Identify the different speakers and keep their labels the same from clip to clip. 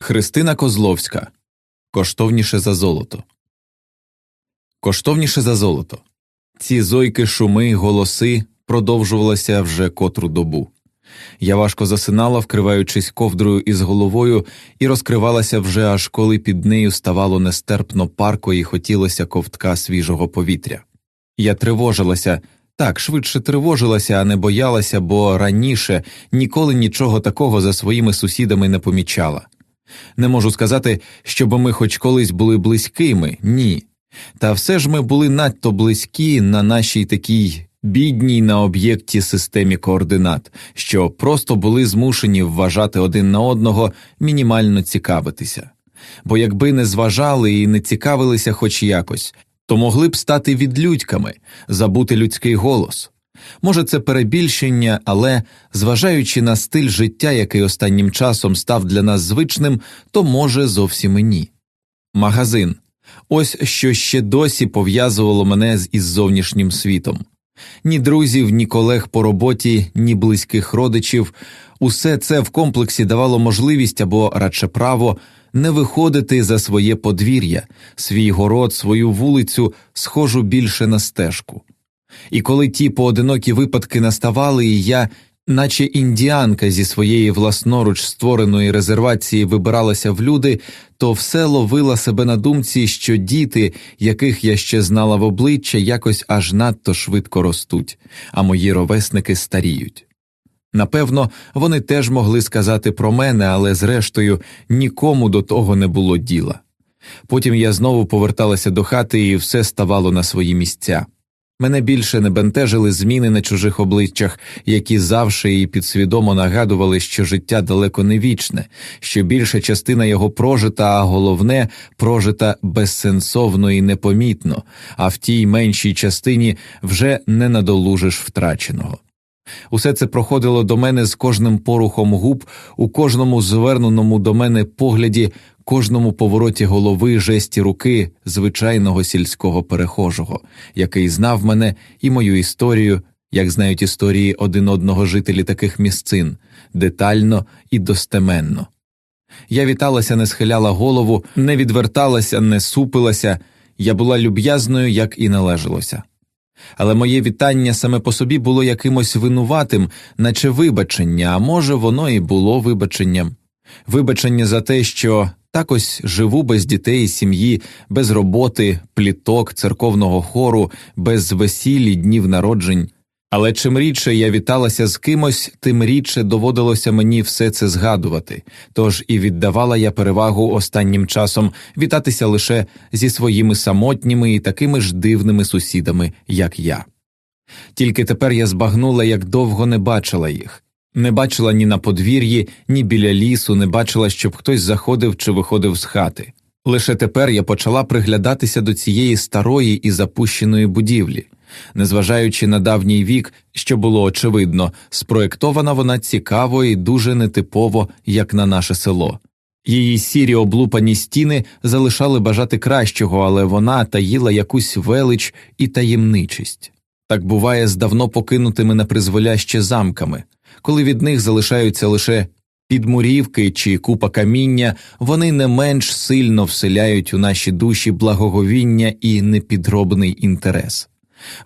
Speaker 1: Христина Козловська Коштовніше за золото. Коштовніше за золото. Ці зойки, шуми, голоси продовжувалися вже котру добу. Я важко засинала, вкриваючись ковдрою із головою, і розкривалася вже аж коли під нею ставало нестерпно парко і хотілося ковтка свіжого повітря. Я тривожилася, так швидше тривожилася, а не боялася, бо раніше ніколи нічого такого за своїми сусідами не помічала. Не можу сказати, щоб ми хоч колись були близькими, ні. Та все ж ми були надто близькі на нашій такій бідній на об'єкті системі координат, що просто були змушені вважати один на одного мінімально цікавитися. Бо якби не зважали і не цікавилися хоч якось, то могли б стати відлюдьками, забути людський голос. Може, це перебільшення, але зважаючи на стиль життя, який останнім часом став для нас звичним, то може зовсім і ні. Магазин ось що ще досі пов'язувало мене із зовнішнім світом. Ні друзів, ні колег по роботі, ні близьких родичів, усе це в комплексі давало можливість або радше право не виходити за своє подвір'я, свій город, свою вулицю, схожу більше на стежку. І коли ті поодинокі випадки наставали, і я, наче індіанка зі своєї власноруч створеної резервації, вибиралася в люди, то все ловила себе на думці, що діти, яких я ще знала в обличчя, якось аж надто швидко ростуть, а мої ровесники старіють. Напевно, вони теж могли сказати про мене, але зрештою нікому до того не було діла. Потім я знову поверталася до хати, і все ставало на свої місця. Мене більше не бентежили зміни на чужих обличчях, які завше і підсвідомо нагадували, що життя далеко не вічне, що більша частина його прожита, а головне прожита безсенсовно і непомітно, а в тій меншій частині вже не надолужиш втраченого. Усе це проходило до мене з кожним порухом губ, у кожному зверненому до мене погляді, кожному повороті голови, жесті руки звичайного сільського перехожого, який знав мене і мою історію, як знають історії один одного жителі таких місцин, детально і достеменно. Я віталася, не схиляла голову, не відверталася, не супилася, я була люб'язною, як і належалося але моє вітання саме по собі було якимось винуватим, наче вибачення, а може, воно і було вибаченням, вибачення за те, що так ось живу без дітей сім'ї, без роботи, пліток, церковного хору, без весіллі, днів народжень. Але чим рідше я віталася з кимось, тим рідше доводилося мені все це згадувати, тож і віддавала я перевагу останнім часом вітатися лише зі своїми самотніми і такими ж дивними сусідами, як я. Тільки тепер я збагнула, як довго не бачила їх, не бачила ні на подвір'ї, ні біля лісу, не бачила, щоб хтось заходив чи виходив з хати. Лише тепер я почала приглядатися до цієї старої і запущеної будівлі. Незважаючи на давній вік, що було очевидно, спроєктована вона цікаво і дуже нетипово, як на наше село. Її сірі облупані стіни залишали бажати кращого, але вона таїла якусь велич і таємничість. Так буває з давно покинутими на призволяще замками, коли від них залишаються лише підмурівки чи купа каміння, вони не менш сильно вселяють у наші душі благоговіння і непідробний інтерес.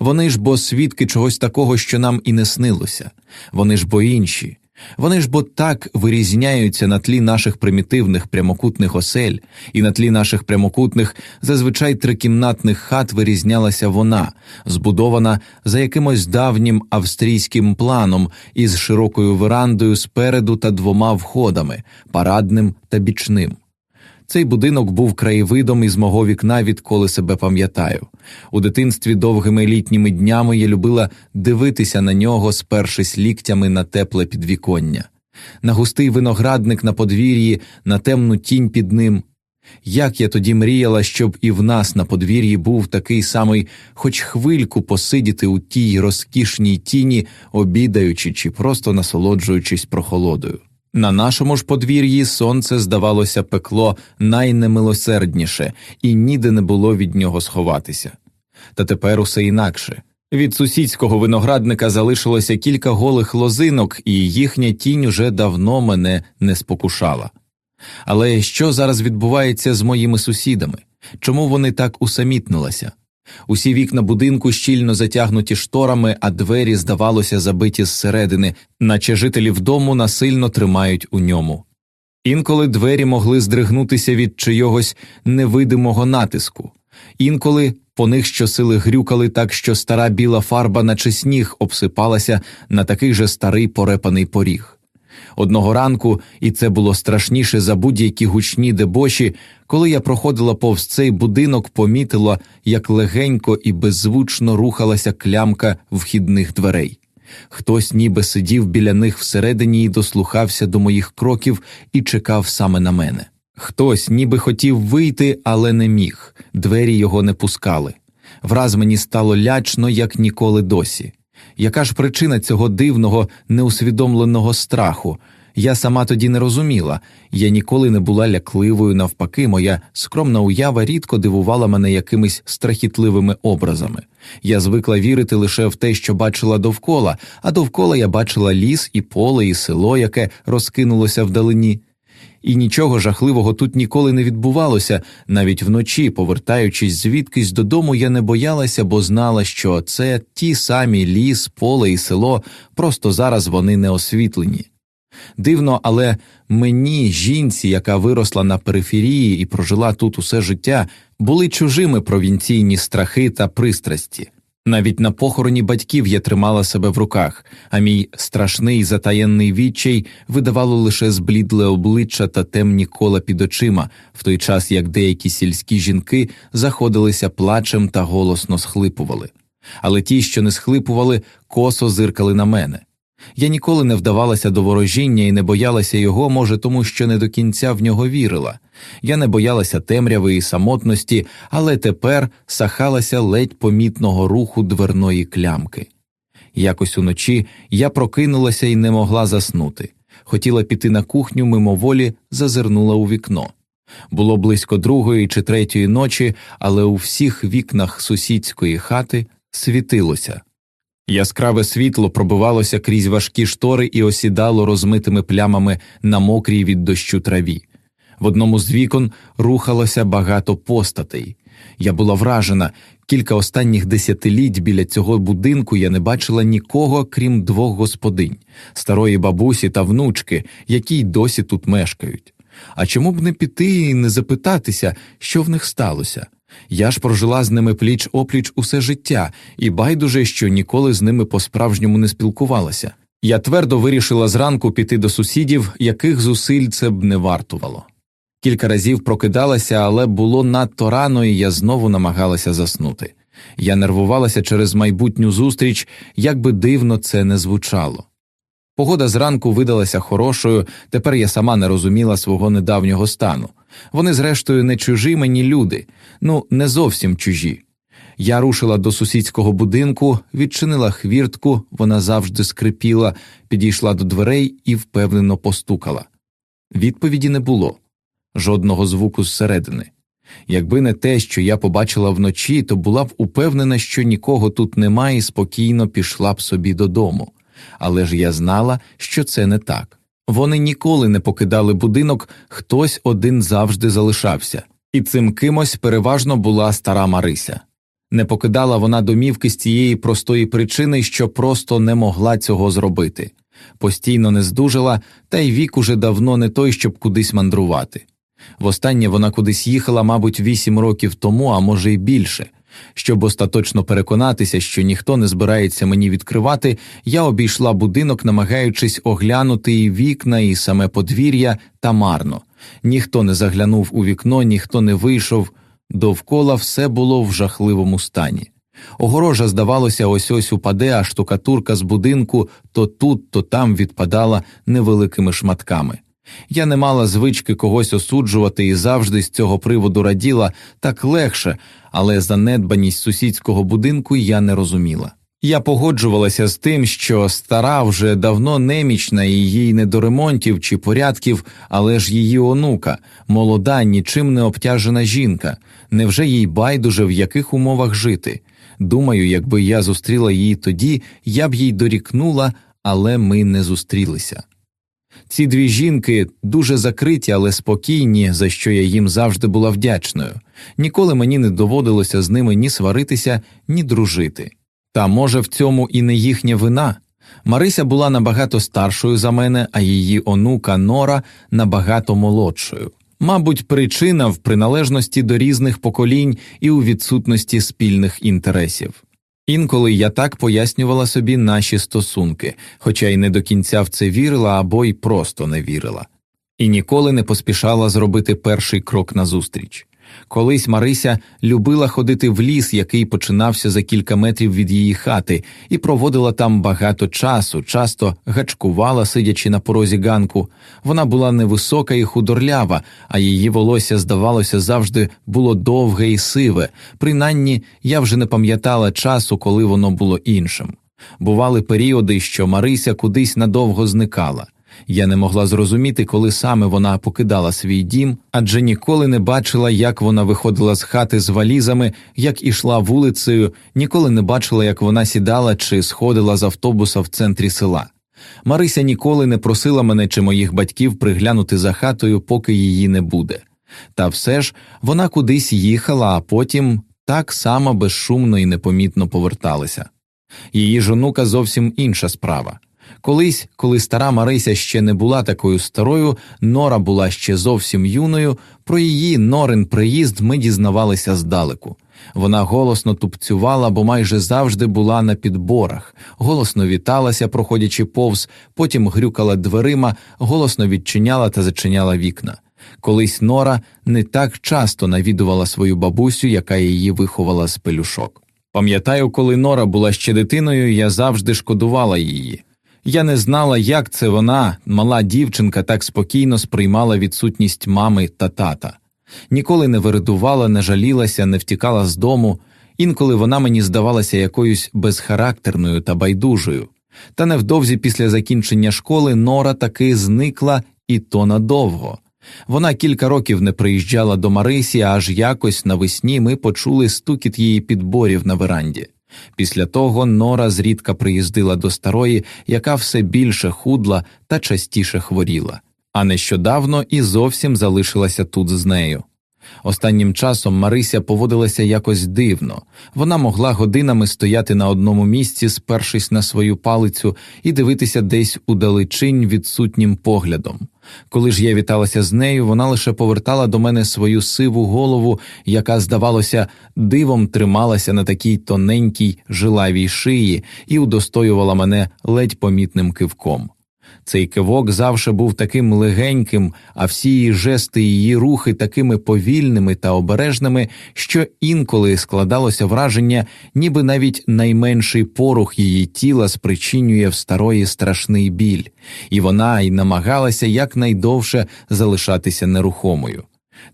Speaker 1: Вони ж бо свідки чогось такого, що нам і не снилося, вони ж бо інші, вони ж бо так вирізняються на тлі наших примітивних прямокутних осель, і на тлі наших прямокутних, зазвичай трикімнатних хат вирізнялася вона, збудована за якимось давнім австрійським планом із широкою верандою спереду та двома входами парадним та бічним. Цей будинок був краєвидом із мого вікна, відколи себе пам'ятаю. У дитинстві довгими літніми днями я любила дивитися на нього, спершись ліктями на тепле підвіконня, на густий виноградник на подвір'ї, на темну тінь під ним. Як я тоді мріяла, щоб і в нас на подвір'ї був такий самий, хоч хвильку посидіти у тій розкішній тіні, обідаючи чи просто насолоджуючись прохолодою. На нашому ж подвір'ї сонце, здавалося, пекло найнемилосердніше, і ніде не було від нього сховатися. Та тепер усе інакше. Від сусідського виноградника залишилося кілька голих лозинок, і їхня тінь уже давно мене не спокушала. Але що зараз відбувається з моїми сусідами? Чому вони так усамітнилися? Усі вікна будинку щільно затягнуті шторами, а двері, здавалося, забиті зсередини, наче жителів дому насильно тримають у ньому. Інколи двері могли здригнутися від чийогось невидимого натиску, інколи по них щосили грюкали так, що стара біла фарба, наче сніг, обсипалася на такий же старий порепаний поріг. Одного ранку, і це було страшніше за будь-які гучні дебоші, коли я проходила повз цей будинок, помітила, як легенько і беззвучно рухалася клямка вхідних дверей. Хтось ніби сидів біля них всередині і дослухався до моїх кроків і чекав саме на мене. Хтось ніби хотів вийти, але не міг, двері його не пускали. Враз мені стало лячно, як ніколи досі. Яка ж причина цього дивного, неусвідомленого страху? Я сама тоді не розуміла, я ніколи не була лякливою, навпаки, моя скромна уява рідко дивувала мене якимись страхітливими образами. Я звикла вірити лише в те, що бачила довкола, а довкола я бачила ліс і поле, і село, яке розкинулося вдалині. І нічого жахливого тут ніколи не відбувалося, навіть вночі, повертаючись звідкись додому, я не боялася, бо знала, що це ті самі ліс, поле і село, просто зараз вони не освітлені. Дивно, але мені, жінці, яка виросла на периферії і прожила тут усе життя, були чужими провінційні страхи та пристрасті. Навіть на похороні батьків я тримала себе в руках, а мій страшний затаєнний відчай видавало лише зблідле обличчя та темні кола під очима, в той час як деякі сільські жінки заходилися плачем та голосно схлипували. Але ті, що не схлипували, косо зиркали на мене. Я ніколи не вдавалася до ворожіння і не боялася його, може, тому що не до кінця в нього вірила. Я не боялася темряви і самотності, але тепер сахалася ледь помітного руху дверної клямки. Якось уночі я прокинулася і не могла заснути. Хотіла піти на кухню, мимоволі зазирнула у вікно. Було близько другої чи третьої ночі, але у всіх вікнах сусідської хати світилося. Яскраве світло пробивалося крізь важкі штори і осідало розмитими плямами на мокрій від дощу траві. В одному з вікон рухалося багато постатей. Я була вражена, кілька останніх десятиліть біля цього будинку я не бачила нікого, крім двох господинь старої бабусі та внучки, які й досі тут мешкають. А чому б не піти і не запитатися, що в них сталося? Я ж прожила з ними пліч опліч усе життя, і байдуже, що ніколи з ними по справжньому не спілкувалася. Я твердо вирішила зранку піти до сусідів, яких зусиль це б не вартувало. Кілька разів прокидалася, але було надто рано, і я знову намагалася заснути. Я нервувалася через майбутню зустріч, як би дивно це не звучало. Погода зранку видалася хорошою, тепер я сама не розуміла свого недавнього стану. Вони, зрештою, не чужі мені люди, ну не зовсім чужі. Я рушила до сусідського будинку, відчинила хвіртку, вона завжди скрипіла, підійшла до дверей і впевнено постукала. Відповіді не було жодного звуку зсередини. Якби не те, що я побачила вночі, то була б упевнена, що нікого тут немає, і спокійно пішла б собі додому. Але ж я знала, що це не так. Вони ніколи не покидали будинок, хтось один завжди залишався, і цим кимось переважно була стара Марися. Не покидала вона домівки з тієї простої причини, що просто не могла цього зробити, постійно не здужала, та й вік уже давно не той, щоб кудись мандрувати. Востаннє вона кудись їхала, мабуть, вісім років тому, а може й більше. Щоб остаточно переконатися, що ніхто не збирається мені відкривати, я обійшла будинок, намагаючись оглянути і вікна, і саме подвір'я та марно. Ніхто не заглянув у вікно, ніхто не вийшов. Довкола все було в жахливому стані. Огорожа, здавалося, ось ось упаде, а штукатурка з будинку то тут, то там відпадала невеликими шматками. Я не мала звички когось осуджувати і завжди з цього приводу раділа так легше, але занедбаність сусідського будинку я не розуміла. Я погоджувалася з тим, що стара вже давно немічна і їй не до ремонтів чи порядків, але ж її онука, молода, нічим не обтяжена жінка. Невже їй байдуже в яких умовах жити? Думаю, якби я зустріла її тоді, я б їй дорікнула, але ми не зустрілися. Ці дві жінки дуже закриті, але спокійні, за що я їм завжди була вдячною. Ніколи мені не доводилося з ними ні сваритися, ні дружити. Та може в цьому і не їхня вина. Марися була набагато старшою за мене, а її онука Нора набагато молодшою. Мабуть, причина в приналежності до різних поколінь і у відсутності спільних інтересів. Інколи я так пояснювала собі наші стосунки, хоча й не до кінця в це вірила або й просто не вірила, і ніколи не поспішала зробити перший крок назустріч. Колись Марися любила ходити в ліс, який починався за кілька метрів від її хати, і проводила там багато часу, часто гачкувала, сидячи на порозі ганку. Вона була невисока і худорлява, а її волосся, здавалося, завжди було довге і сиве. Принаймні я вже не пам'ятала часу, коли воно було іншим. Бували періоди, що Марися кудись надовго зникала. Я не могла зрозуміти, коли саме вона покидала свій дім, адже ніколи не бачила, як вона виходила з хати з валізами, як ішла вулицею, ніколи не бачила, як вона сідала чи сходила з автобуса в центрі села. Марися ніколи не просила мене чи моїх батьків приглянути за хатою, поки її не буде. Та все ж вона кудись їхала, а потім так само безшумно і непомітно поверталася. Її жонука зовсім інша справа. Колись, коли стара Марися ще не була такою старою, Нора була ще зовсім юною, про її Норин приїзд ми дізнавалися здалеку. Вона голосно тупцювала, бо майже завжди була на підборах, голосно віталася, проходячи повз, потім грюкала дверима, голосно відчиняла та зачиняла вікна. Колись Нора не так часто навідувала свою бабусю, яка її виховала з пелюшок. Пам'ятаю, коли Нора була ще дитиною, я завжди шкодувала її. Я не знала, як це вона, мала дівчинка, так спокійно сприймала відсутність мами та тата. Ніколи не виридувала, не жалілася, не втікала з дому, інколи вона мені здавалася якоюсь безхарактерною та байдужою. Та невдовзі після закінчення школи Нора таки зникла і то надовго. Вона кілька років не приїжджала до Марисі, аж якось навесні ми почули стукіт її підборів на веранді. Після того Нора зрідка приїздила до старої, яка все більше худла та частіше хворіла, а нещодавно і зовсім залишилася тут з нею. Останнім часом Марися поводилася якось дивно, вона могла годинами стояти на одному місці, спершись на свою палицю, і дивитися десь удалечінь відсутнім поглядом. Коли ж я віталася з нею, вона лише повертала до мене свою сиву голову, яка, здавалося, дивом трималася на такій тоненькій жилавій шиї і удостоювала мене ледь помітним кивком. Цей кивок завше був таким легеньким, а всі її жести і її рухи такими повільними та обережними, що інколи складалося враження, ніби навіть найменший порух її тіла спричинює в старої страшний біль, і вона й намагалася якнайдовше залишатися нерухомою.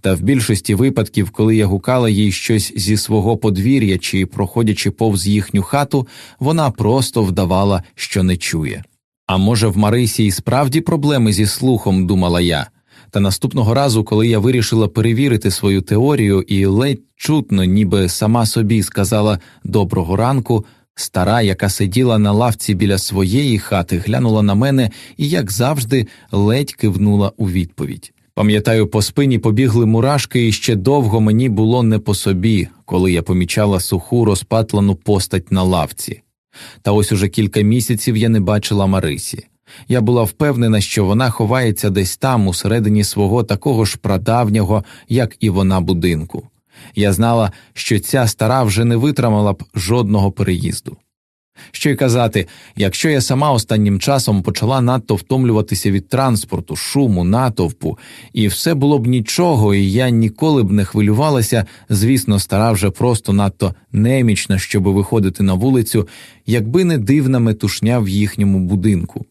Speaker 1: Та в більшості випадків, коли я гукала їй щось зі свого подвір'я чи проходячи повз їхню хату, вона просто вдавала, що не чує. А може, в Марисі і справді проблеми зі слухом, думала я. Та наступного разу, коли я вирішила перевірити свою теорію і ледь чутно, ніби сама собі сказала доброго ранку, стара, яка сиділа на лавці біля своєї хати, глянула на мене і, як завжди, ледь кивнула у відповідь. Пам'ятаю, по спині побігли мурашки, і ще довго мені було не по собі, коли я помічала суху розпатлану постать на лавці. Та ось уже кілька місяців я не бачила Марисі. Я була впевнена, що вона ховається десь там, усередині свого такого ж прадавнього, як і вона, будинку. Я знала, що ця стара вже не витримала б жодного переїзду. Що й казати, якщо я сама останнім часом почала надто втомлюватися від транспорту, шуму, натовпу, і все було б нічого, і я ніколи б не хвилювалася, звісно, стара вже просто надто немічна, щоб виходити на вулицю, якби не дивна метушня в їхньому будинку.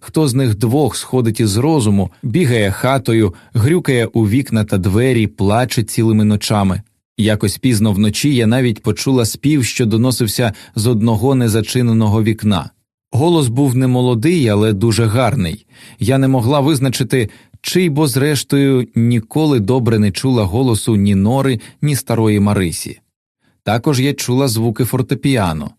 Speaker 1: Хто з них двох сходить із розуму, бігає хатою, грюкає у вікна та двері, плаче цілими ночами. Якось пізно вночі я навіть почула спів, що доносився з одного незачиненого вікна. Голос був не молодий, але дуже гарний. Я не могла визначити, чий, бо, зрештою, ніколи добре не чула голосу ні Нори, ні старої Марисі. Також я чула звуки фортепіано.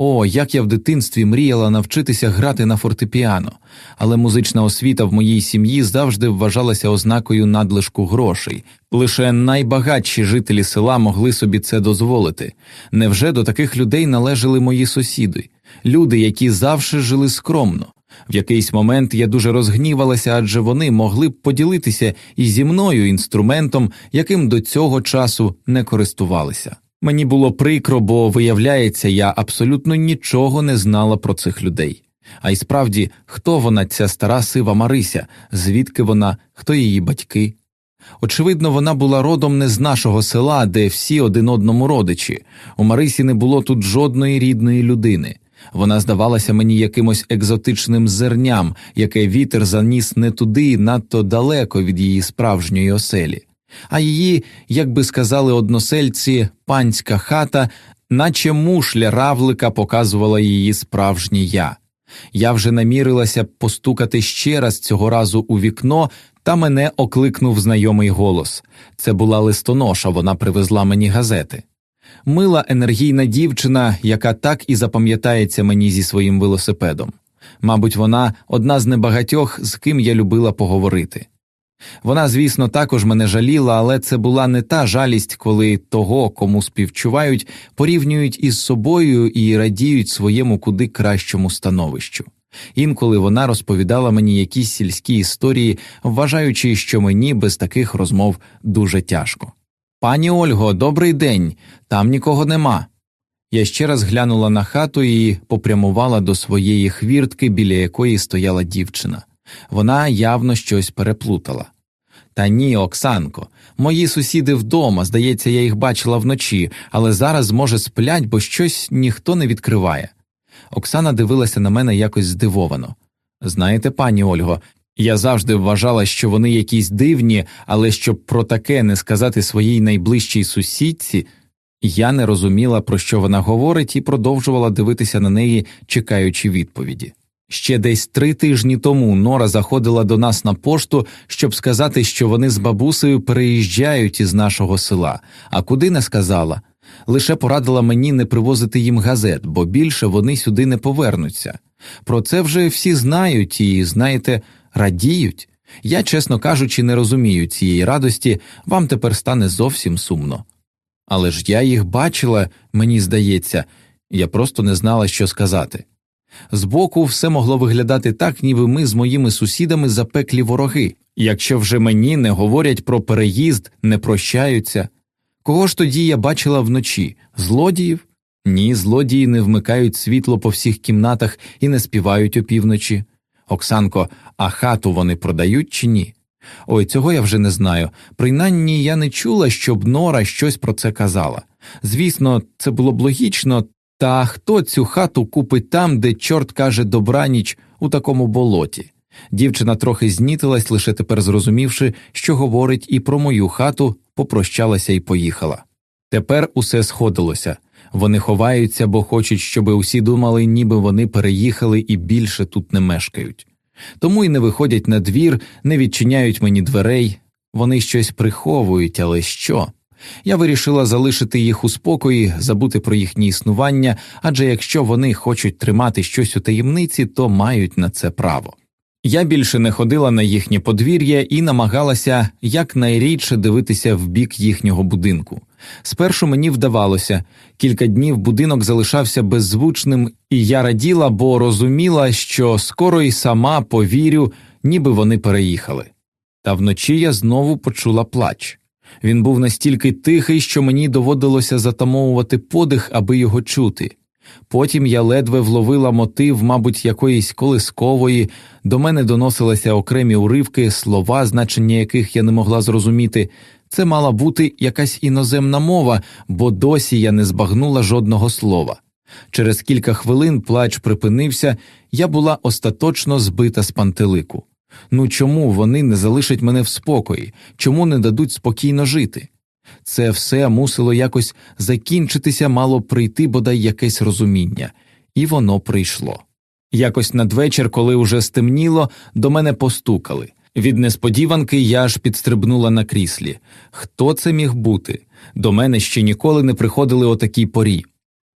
Speaker 1: О, як я в дитинстві мріяла навчитися грати на фортепіано, але музична освіта в моїй сім'ї завжди вважалася ознакою надлишку грошей. Лише найбагатші жителі села могли собі це дозволити. Невже до таких людей належали мої сусіди, люди, які завжди жили скромно? В якийсь момент я дуже розгнівалася, адже вони могли б поділитися і зі мною інструментом, яким до цього часу не користувалися. Мені було прикро, бо, виявляється, я абсолютно нічого не знала про цих людей. А й справді, хто вона, ця стара сива Марися, звідки вона, хто її батьки? Очевидно, вона була родом не з нашого села, де всі один одному родичі. У Марисі не було тут жодної рідної людини. Вона здавалася мені якимось екзотичним зерням, яке вітер заніс не туди, надто далеко від її справжньої оселі а її, як би сказали односельці, панська хата, наче мушля равлика показувала її справжнє я. Я вже намірилася постукати ще раз цього разу у вікно, та мене окликнув знайомий голос. Це була листоноша, вона привезла мені газети. Мила енергійна дівчина, яка так і запам'ятається мені зі своїм велосипедом. Мабуть, вона одна з небагатьох, з ким я любила поговорити. Вона, звісно, також мене жаліла, але це була не та жалість, коли того, кому співчувають, порівнюють із собою і радіють своєму куди кращому становищу. Інколи вона розповідала мені якісь сільські історії, вважаючи, що мені без таких розмов дуже тяжко. Пані Ольго, добрий день, там нікого нема. Я ще раз глянула на хату і попрямувала до своєї хвіртки, біля якої стояла дівчина. Вона явно щось переплутала. Та ні, Оксанко, мої сусіди вдома, здається, я їх бачила вночі, але зараз, може, сплять, бо щось ніхто не відкриває. Оксана дивилася на мене якось здивовано. Знаєте, пані Ольго, я завжди вважала, що вони якісь дивні, але щоб про таке не сказати своїй найближчій сусідці, я не розуміла, про що вона говорить, і продовжувала дивитися на неї, чекаючи відповіді. Ще десь три тижні тому Нора заходила до нас на пошту, щоб сказати, що вони з бабусею переїжджають із нашого села, а куди не сказала. Лише порадила мені не привозити їм газет, бо більше вони сюди не повернуться. Про це вже всі знають і, знаєте, радіють. Я, чесно кажучи, не розумію цієї радості, вам тепер стане зовсім сумно. Але ж я їх бачила, мені здається, я просто не знала, що сказати. Збоку все могло виглядати так, ніби ми з моїми сусідами запеклі вороги, якщо вже мені не говорять про переїзд, не прощаються. Кого ж тоді я бачила вночі? Злодіїв? Ні, злодії не вмикають світло по всіх кімнатах і не співають опівночі. Оксанко, а хату вони продають чи ні? Ой, цього я вже не знаю. Принаймні я не чула, щоб Нора щось про це казала. Звісно, це було б логічно, та хто цю хату купить там, де чорт каже добраніч у такому болоті? Дівчина трохи знітилась, лише тепер зрозумівши, що говорить і про мою хату, попрощалася і поїхала. Тепер усе сходилося вони ховаються, бо хочуть, щоби усі думали, ніби вони переїхали і більше тут не мешкають. Тому й не виходять на двір, не відчиняють мені дверей, вони щось приховують, але що? Я вирішила залишити їх у спокої, забути про їхнє існування, адже якщо вони хочуть тримати щось у таємниці, то мають на це право. Я більше не ходила на їхнє подвір'я і намагалася якнайрідше дивитися в бік їхнього будинку. Спершу мені вдавалося, кілька днів будинок залишався беззвучним, і я раділа, бо розуміла, що скоро й сама повірю, ніби вони переїхали. Та вночі я знову почула плач. Він був настільки тихий, що мені доводилося затамовувати подих, аби його чути. Потім я ледве вловила мотив, мабуть, якоїсь колискової, до мене доносилися окремі уривки, слова, значення яких я не могла зрозуміти. Це мала бути якась іноземна мова, бо досі я не збагнула жодного слова. Через кілька хвилин плач припинився, я була остаточно збита з пантелику. Ну чому вони не залишать мене в спокої, чому не дадуть спокійно жити? Це все мусило якось закінчитися, мало прийти бодай якесь розуміння, і воно прийшло. Якось надвечір, коли уже стемніло, до мене постукали. Від несподіванки я аж підстрибнула на кріслі. Хто це міг бути? До мене ще ніколи не приходили о такій порі.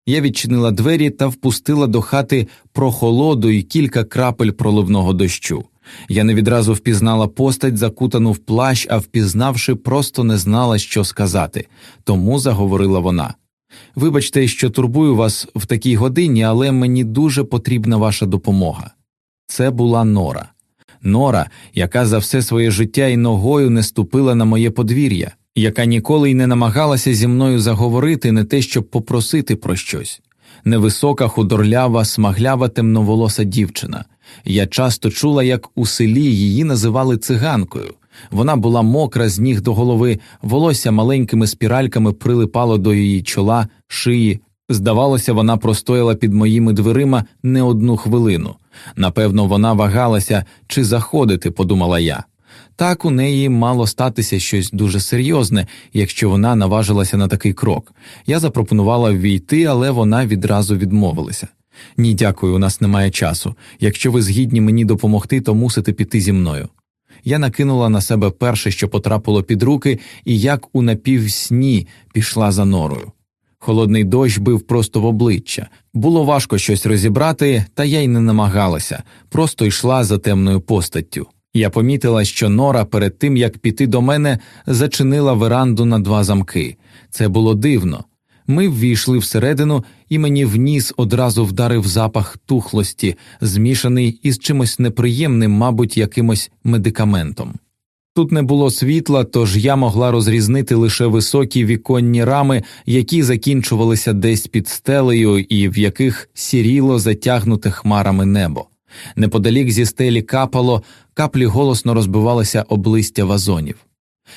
Speaker 1: Я відчинила двері та впустила до хати прохолоду і кілька крапель проливного дощу. Я не відразу впізнала постать, закутану в плащ, а впізнавши, просто не знала, що сказати, тому заговорила вона. Вибачте, що турбую вас в такій годині, але мені дуже потрібна ваша допомога. Це була Нора. Нора, яка за все своє життя і ногою не ступила на моє подвір'я, яка ніколи й не намагалася зі мною заговорити, не те, щоб попросити про щось. Невисока, худорлява, смаглява, темноволоса дівчина. Я часто чула, як у селі її називали циганкою. Вона була мокра з ніг до голови, волосся маленькими спіральками прилипало до її чола, шиї. Здавалося, вона простояла під моїми дверима не одну хвилину. Напевно, вона вагалася чи заходити, подумала я. Так у неї мало статися щось дуже серйозне, якщо вона наважилася на такий крок. Я запропонувала ввійти, але вона відразу відмовилася. Ні, дякую, у нас немає часу. Якщо ви згідні мені допомогти, то мусите піти зі мною. Я накинула на себе перше, що потрапило під руки, і як у напівсні пішла за норою. Холодний дощ бив просто в обличчя. Було важко щось розібрати, та я й не намагалася, просто йшла за темною постаттю. Я помітила, що Нора перед тим як піти до мене зачинила веранду на два замки. Це було дивно. Ми ввійшли всередину, і мені в ніс одразу вдарив запах тухлості, змішаний із чимось неприємним, мабуть, якимось медикаментом. Тут не було світла, тож я могла розрізнити лише високі віконні рами, які закінчувалися десь під стелею і в яких сіріло затягнуте хмарами небо. Неподалік зі стелі капало, каплі голосно розбивалися об листя вазонів,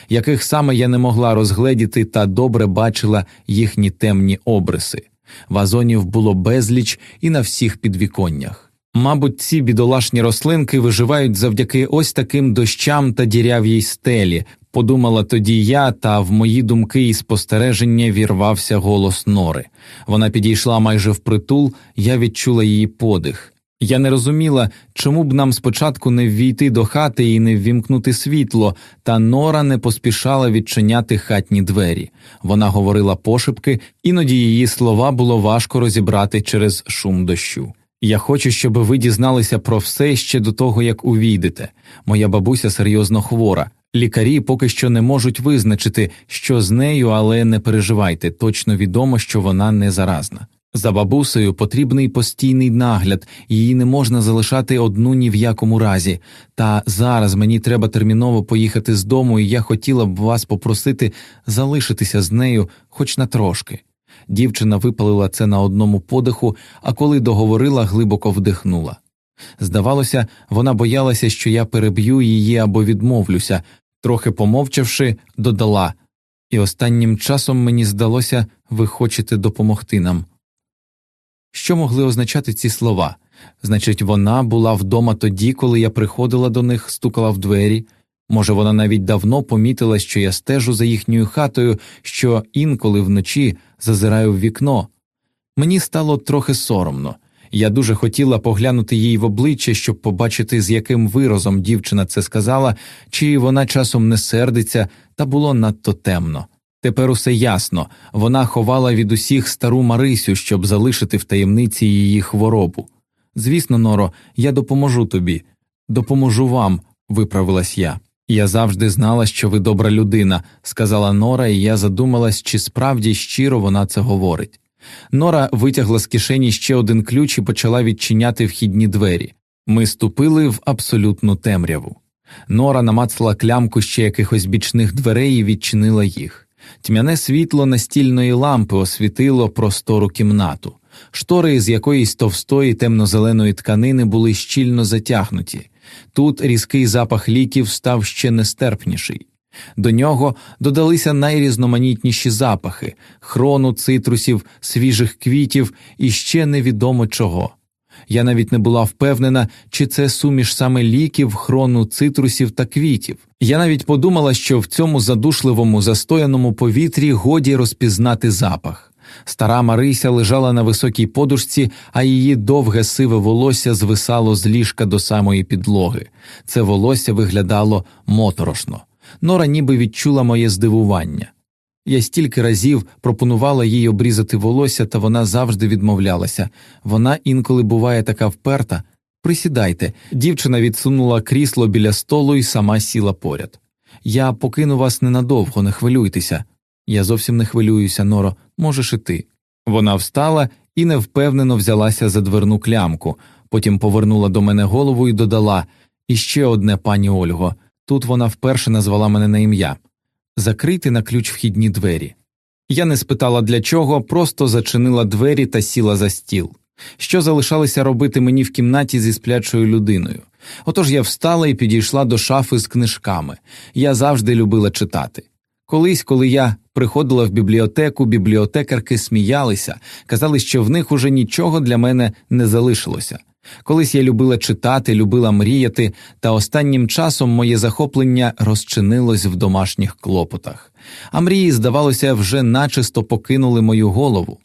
Speaker 1: яких саме я не могла розгледіти та добре бачила їхні темні обриси. Вазонів було безліч і на всіх підвіконнях. Мабуть, ці бідолашні рослинки виживають завдяки ось таким дощам та дірявій стелі, подумала тоді я, та в мої думки і спостереження вірвався голос Нори. Вона підійшла майже впритул, я відчула її подих. Я не розуміла, чому б нам спочатку не ввійти до хати і не ввімкнути світло, та Нора не поспішала відчиняти хатні двері. Вона говорила пошепки, іноді її слова було важко розібрати через шум дощу. Я хочу, щоб ви дізналися про все ще до того, як увійдете. Моя бабуся серйозно хвора. Лікарі поки що не можуть визначити, що з нею, але не переживайте, точно відомо, що вона не заразна. За бабусею потрібний постійний нагляд, її не можна залишати одну ні в якому разі. Та зараз мені треба терміново поїхати з дому, і я хотіла б вас попросити залишитися з нею хоч на трошки. Дівчина випалила це на одному подиху, а коли договорила, глибоко вдихнула. Здавалося, вона боялася, що я переб'ю її або відмовлюся, трохи помовчавши, додала, і останнім часом мені здалося, ви хочете допомогти нам. Що могли означати ці слова? Значить, вона була вдома тоді, коли я приходила до них, стукала в двері. Може, вона навіть давно помітила, що я стежу за їхньою хатою, що інколи вночі зазираю в вікно. Мені стало трохи соромно. Я дуже хотіла поглянути їй в обличчя, щоб побачити, з яким виразом дівчина це сказала, чи вона часом не сердиться, та було надто темно. Тепер усе ясно вона ховала від усіх стару Марисю, щоб залишити в таємниці її хворобу. Звісно, Норо, я допоможу тобі, допоможу вам, виправилась я. Я завжди знала, що ви добра людина, сказала Нора, і я задумалась, чи справді щиро вона це говорить. Нора витягла з кишені ще один ключ і почала відчиняти вхідні двері. Ми ступили в абсолютну темряву. Нора намацала клямку ще якихось бічних дверей і відчинила їх. Тьмяне світло настільної лампи освітило простору кімнату, штори з якоїсь товстої темно-зеленої тканини були щільно затягнуті. Тут різкий запах ліків став ще нестерпніший. До нього додалися найрізноманітніші запахи хрону, цитрусів, свіжих квітів і ще невідомо чого. Я навіть не була впевнена, чи це суміш саме ліків, хрону, цитрусів та квітів. Я навіть подумала, що в цьому задушливому застояному повітрі годі розпізнати запах. Стара Марися лежала на високій подушці, а її довге сиве волосся звисало з ліжка до самої підлоги. Це волосся виглядало моторошно. Нора ніби відчула моє здивування. Я стільки разів пропонувала їй обрізати волосся, та вона завжди відмовлялася. Вона інколи буває така вперта. Присідайте. Дівчина відсунула крісло біля столу і сама сіла поряд. Я покину вас ненадовго, не хвилюйтеся. Я зовсім не хвилююся, Норо, можеш і ти. Вона встала і невпевнено взялася за дверну клямку, потім повернула до мене голову і додала І ще одне, пані Ольго. Тут вона вперше назвала мене на ім'я закрити на ключ вхідні двері. Я не спитала для чого, просто зачинила двері та сіла за стіл. Що залишалося робити мені в кімнаті зі сплячою людиною? Отож я встала і підійшла до шафи з книжками. Я завжди любила читати. Колись, коли я приходила в бібліотеку, бібліотекарки сміялися, казали, що в них уже нічого для мене не залишилося. Колись я любила читати, любила мріяти, та останнім часом моє захоплення розчинилось в домашніх клопотах, а мрії, здавалося, вже начисто покинули мою голову.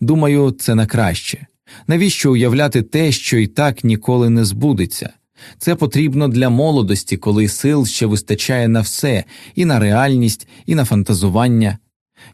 Speaker 1: Думаю, це на краще. Навіщо уявляти те, що і так ніколи не збудеться? Це потрібно для молодості, коли сил ще вистачає на все, і на реальність, і на фантазування.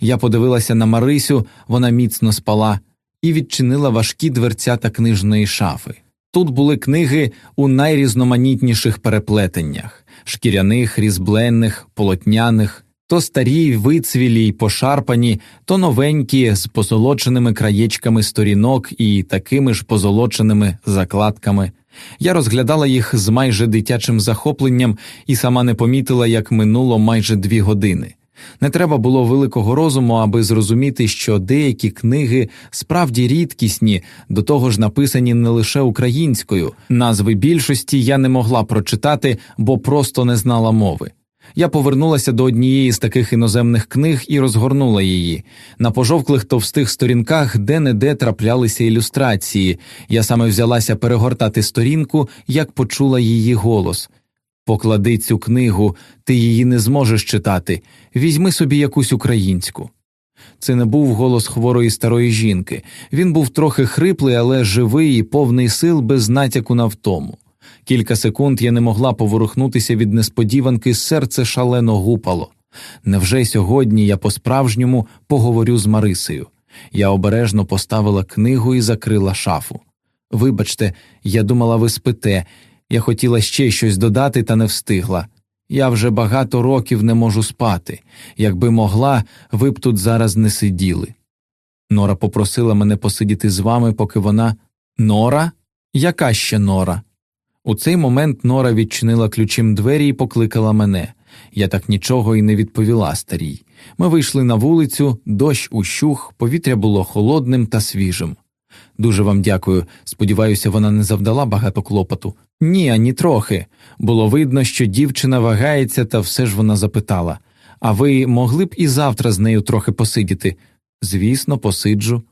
Speaker 1: Я подивилася на Марисю, вона міцно спала, і відчинила важкі дверцята книжної шафи. Тут були книги у найрізноманітніших переплетеннях шкіряних, різбленних, полотняних, то старі, вицвілі й пошарпані, то новенькі з позолоченими краєчками сторінок і такими ж позолоченими закладками. Я розглядала їх з майже дитячим захопленням і сама не помітила, як минуло майже дві години. Не треба було великого розуму, аби зрозуміти, що деякі книги справді рідкісні, до того ж написані не лише українською, назви більшості я не могла прочитати, бо просто не знала мови. Я повернулася до однієї з таких іноземних книг і розгорнула її. На пожовклих товстих сторінках де не де траплялися ілюстрації. Я саме взялася перегортати сторінку, як почула її голос. Поклади цю книгу, ти її не зможеш читати. Візьми собі якусь українську. Це не був голос хворої старої жінки. Він був трохи хриплий, але живий і повний сил без натяку на втому. Кілька секунд я не могла поворухнутися від несподіванки, серце шалено гупало. Невже сьогодні я по справжньому поговорю з Марисею? Я обережно поставила книгу і закрила шафу. Вибачте, я думала, ви спите. Я хотіла ще щось додати, та не встигла. Я вже багато років не можу спати. Якби могла, ви б тут зараз не сиділи. Нора попросила мене посидіти з вами, поки вона. Нора? Яка ще Нора? У цей момент Нора відчинила ключем двері і покликала мене. Я так нічого і не відповіла старій. Ми вийшли на вулицю, дощ ущух, повітря було холодним та свіжим. Дуже вам дякую. Сподіваюся, вона не завдала багато клопоту. Ні, ані трохи. Було видно, що дівчина вагається, та все ж вона запитала А ви могли б і завтра з нею трохи посидіти? Звісно, посиджу.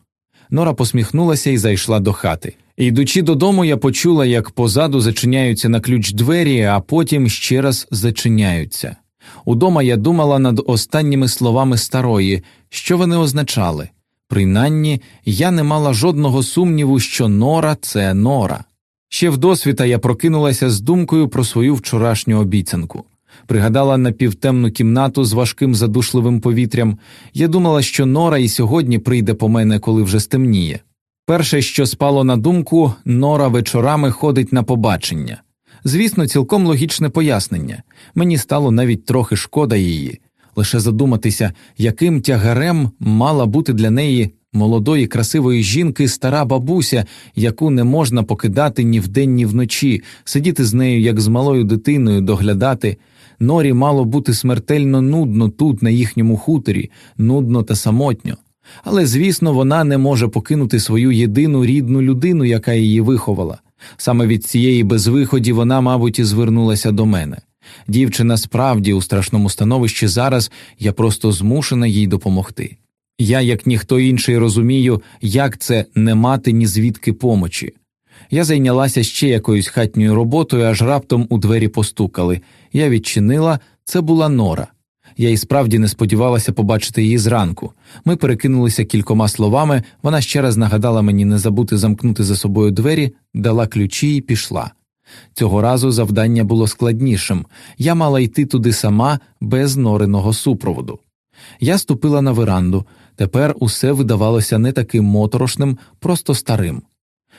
Speaker 1: Нора посміхнулася і зайшла до хати. Йдучи додому, я почула, як позаду зачиняються на ключ двері, а потім ще раз зачиняються. Удома я думала над останніми словами старої, що вони означали. Принаймні, я не мала жодного сумніву, що Нора це Нора. Ще вдосвіта я прокинулася з думкою про свою вчорашню обіцянку. Пригадала напівтемну кімнату з важким задушливим повітрям. Я думала, що Нора і сьогодні прийде по мене, коли вже стемніє. Перше, що спало на думку, Нора вечорами ходить на побачення. Звісно, цілком логічне пояснення. Мені стало навіть трохи шкода її, лише задуматися, яким тягарем мала бути для неї молодої, красивої жінки стара бабуся, яку не можна покидати ні вдень, ні вночі, сидіти з нею, як з малою дитиною, доглядати. Норі мало бути смертельно нудно тут, на їхньому хуторі, нудно та самотньо. Але, звісно, вона не може покинути свою єдину рідну людину, яка її виховала. Саме від цієї безвиході вона, мабуть, і звернулася до мене. Дівчина справді у страшному становищі зараз я просто змушена їй допомогти. Я, як ніхто інший, розумію, як це не мати ні звідки помочі. Я зайнялася ще якоюсь хатньою роботою, аж раптом у двері постукали. Я відчинила це була нора. Я і справді не сподівалася побачити її зранку. Ми перекинулися кількома словами, вона ще раз нагадала мені не забути замкнути за собою двері, дала ключі і пішла. Цього разу завдання було складнішим я мала йти туди сама без нориного супроводу. Я ступила на веранду, тепер усе видавалося не таким моторошним, просто старим.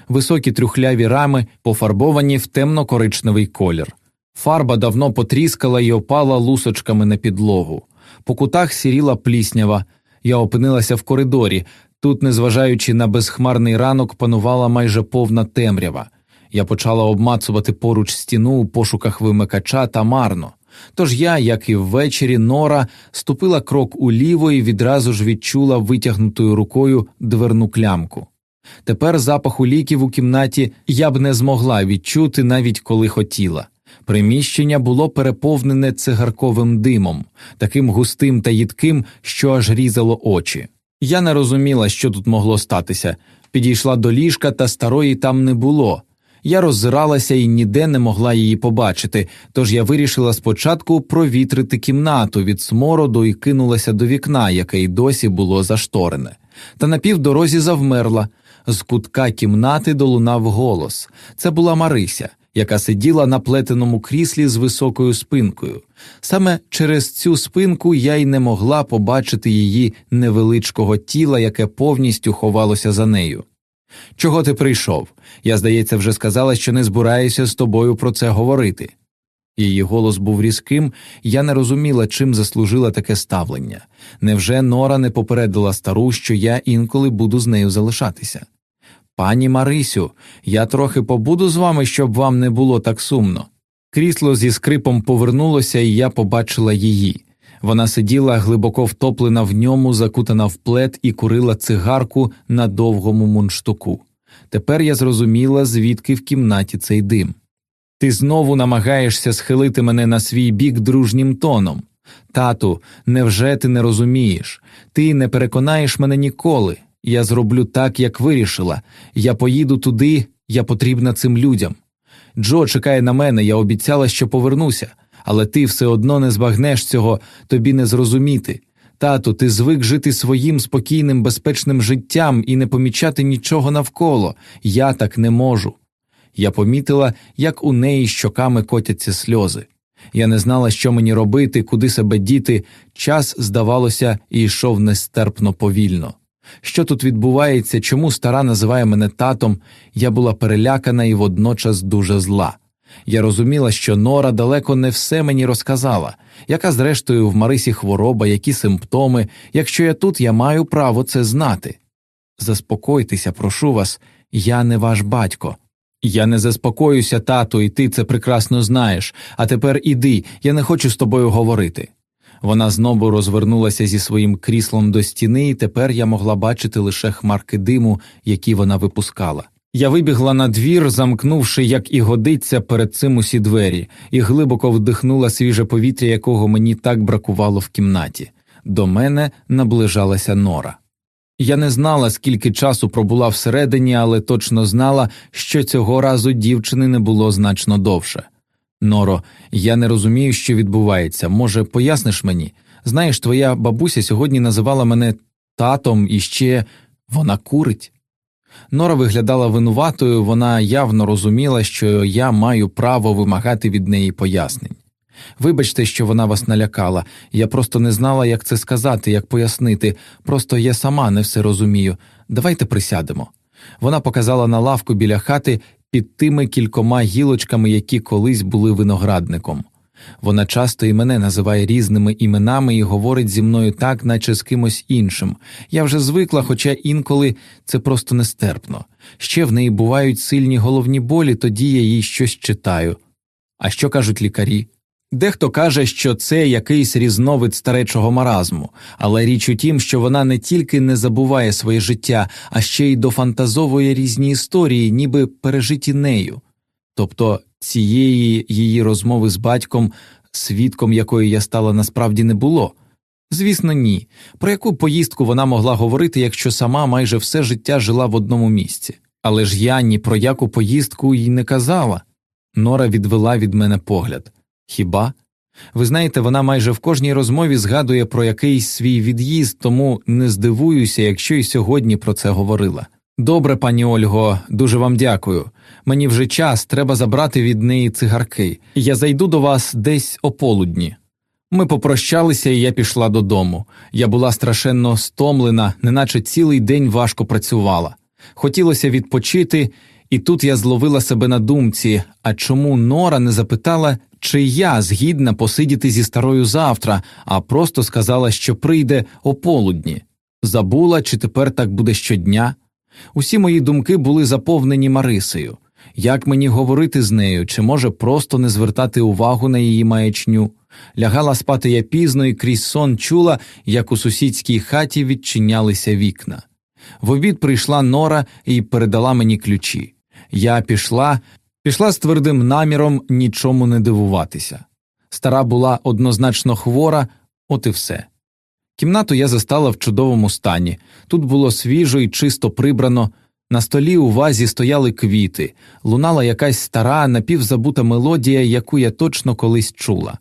Speaker 1: Високі трюхляві рами пофарбовані в темно коричневий колір. Фарба давно потріскала і опала лусочками на підлогу. По кутах сіріла пліснява. Я опинилася в коридорі. Тут, незважаючи на безхмарний ранок, панувала майже повна темрява. Я почала обмацувати поруч стіну у пошуках вимикача та марно. Тож я, як і ввечері, Нора, ступила крок уліво і відразу ж відчула витягнутою рукою дверну клямку. Тепер запаху ліків у кімнаті я б не змогла відчути, навіть коли хотіла. Приміщення було переповнене цигарковим димом, таким густим та їдким, що аж різало очі. Я не розуміла, що тут могло статися. Підійшла до ліжка, та старої там не було. Я роззиралася і ніде не могла її побачити, тож я вирішила спочатку провітрити кімнату від смороду і кинулася до вікна, яке й досі було зашторене. Та на півдорозі завмерла. З кутка кімнати долунав голос. Це була Марися, яка сиділа на плетеному кріслі з високою спинкою. Саме через цю спинку я й не могла побачити її невеличкого тіла, яке повністю ховалося за нею. Чого ти прийшов? Я, здається, вже сказала, що не збираюся з тобою про це говорити. Її голос був різким, я не розуміла, чим заслужила таке ставлення. Невже Нора не попередила стару, що я інколи буду з нею залишатися? Пані Марисю, я трохи побуду з вами, щоб вам не було так сумно. Крісло зі скрипом повернулося, і я побачила її. Вона сиділа глибоко втоплена в ньому, закутана в плед і курила цигарку на довгому мунштуку. Тепер я зрозуміла, звідки в кімнаті цей дим. Ти знову намагаєшся схилити мене на свій бік дружнім тоном. Тату, невже ти не розумієш? Ти не переконаєш мене ніколи. Я зроблю так, як вирішила. Я поїду туди, я потрібна цим людям. Джо чекає на мене, я обіцяла, що повернуся, але ти все одно не збагнеш цього, тобі не зрозуміти. Тату, ти звик жити своїм спокійним, безпечним життям і не помічати нічого навколо. Я так не можу. Я помітила, як у неї щоками котяться сльози. Я не знала, що мені робити, куди себе діти. Час, здавалося, і йшов нестерпно повільно. Що тут відбувається, чому стара називає мене татом, я була перелякана і водночас дуже зла. Я розуміла, що Нора далеко не все мені розказала, яка, зрештою, в Марисі хвороба, які симптоми, якщо я тут, я маю право це знати. Заспокойтеся, прошу вас, я не ваш батько. Я не заспокоюся, тату, і ти це прекрасно знаєш, а тепер іди, я не хочу з тобою говорити. Вона знову розвернулася зі своїм кріслом до стіни, і тепер я могла бачити лише хмарки диму, які вона випускала. Я вибігла на двір, замкнувши, як і годиться, перед цим усі двері, і глибоко вдихнула свіже повітря, якого мені так бракувало в кімнаті. До мене наближалася нора. Я не знала, скільки часу пробула всередині, але точно знала, що цього разу дівчини не було значно довше. Норо, я не розумію, що відбувається. Може, поясниш мені? Знаєш, твоя бабуся сьогодні називала мене татом і ще вона курить. Нора виглядала винуватою, вона явно розуміла, що я маю право вимагати від неї пояснень. Вибачте, що вона вас налякала, я просто не знала, як це сказати, як пояснити, просто я сама не все розумію. Давайте присядемо. Вона показала на лавку біля хати під тими кількома гілочками, які колись були виноградником. Вона часто і мене називає різними іменами і говорить зі мною так, наче з кимось іншим. Я вже звикла, хоча інколи це просто нестерпно. Ще в неї бувають сильні головні болі, тоді я їй щось читаю. А що кажуть лікарі? Дехто каже, що це якийсь різновид старечого маразму, але річ у тім, що вона не тільки не забуває своє життя, а ще й дофантазовує різні історії, ніби пережиті нею. Тобто цієї її розмови з батьком, свідком якої я стала насправді не було. Звісно, ні. Про яку поїздку вона могла говорити, якщо сама майже все життя жила в одному місці. Але ж я ні про яку поїздку й не казала. Нора відвела від мене погляд. Хіба? Ви знаєте, вона майже в кожній розмові згадує про якийсь свій від'їзд, тому не здивуюся, якщо й сьогодні про це говорила. Добре, пані Ольго, дуже вам дякую. Мені вже час, треба забрати від неї цигарки. Я зайду до вас десь о полудні. Ми попрощалися, і я пішла додому. Я була страшенно стомлена, неначе цілий день важко працювала. Хотілося відпочити, і тут я зловила себе на думці а чому Нора не запитала, чи я згідна посидіти зі старою завтра, а просто сказала, що прийде о полудні. Забула, чи тепер так буде щодня. Усі мої думки були заповнені Марисею. Як мені говорити з нею, чи може просто не звертати увагу на її маячню? Лягала спати я пізно і крізь сон чула, як у сусідській хаті відчинялися вікна. В обід прийшла Нора і передала мені ключі. Я пішла, пішла з твердим наміром нічому не дивуватися. Стара була однозначно хвора, от і все. Кімнату я застала в чудовому стані. Тут було свіжо і чисто прибрано. На столі у вазі стояли квіти, лунала якась стара, напівзабута мелодія, яку я точно колись чула.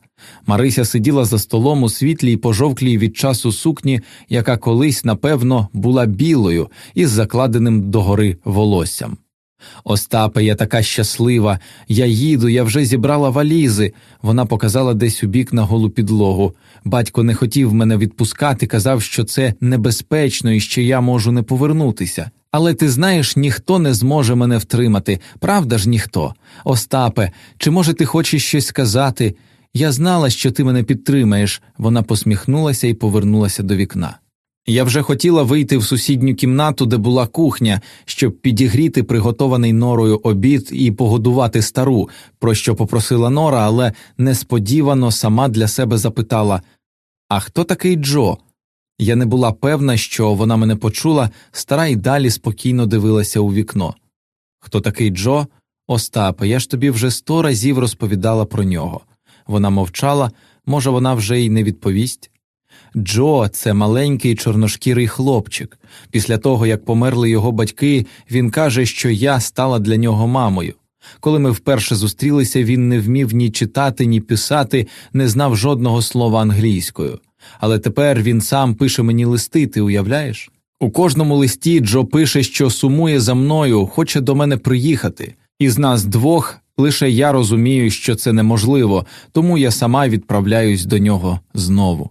Speaker 1: Марися сиділа за столом у світлій пожовклій від часу сукні, яка колись, напевно, була білою із закладеним догори волоссям. Остапе, я така щаслива, я їду, я вже зібрала валізи. Вона показала десь у бік на голу підлогу. Батько не хотів мене відпускати, казав, що це небезпечно і що я можу не повернутися. Але ти знаєш, ніхто не зможе мене втримати, правда ж ніхто. Остапе, чи може ти хочеш щось сказати? Я знала, що ти мене підтримаєш. Вона посміхнулася і повернулася до вікна. Я вже хотіла вийти в сусідню кімнату, де була кухня, щоб підігріти приготований норою обід і погодувати стару, про що попросила Нора, але несподівано сама для себе запитала А хто такий Джо? Я не була певна, що вона мене почула, стара й далі спокійно дивилася у вікно. Хто такий Джо? Остапе, я ж тобі вже сто разів розповідала про нього. Вона мовчала, може, вона вже й не відповість. Джо це маленький чорношкірий хлопчик. Після того, як померли його батьки, він каже, що я стала для нього мамою. Коли ми вперше зустрілися, він не вмів ні читати, ні писати, не знав жодного слова англійською. Але тепер він сам пише мені листи, ти уявляєш? У кожному листі Джо пише, що сумує за мною, хоче до мене приїхати. Із нас двох лише я розумію, що це неможливо, тому я сама відправляюсь до нього знову.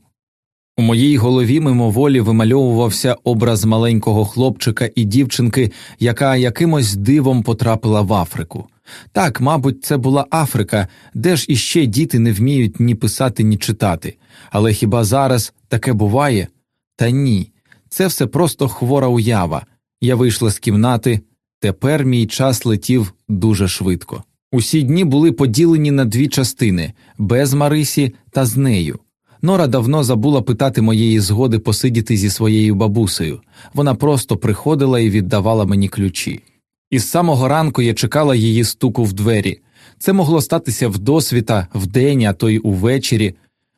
Speaker 1: У моїй голові мимоволі вимальовувався образ маленького хлопчика і дівчинки, яка якимось дивом потрапила в Африку. Так, мабуть, це була Африка, де ж іще діти не вміють ні писати, ні читати. Але хіба зараз таке буває? Та ні, це все просто хвора уява. Я вийшла з кімнати, тепер мій час летів дуже швидко. Усі дні були поділені на дві частини без Марисі та з нею. Нора давно забула питати моєї згоди посидіти зі своєю бабусею. Вона просто приходила і віддавала мені ключі. Із самого ранку я чекала її стуку в двері. Це могло статися вдосвіта, вдень, а то й увечері.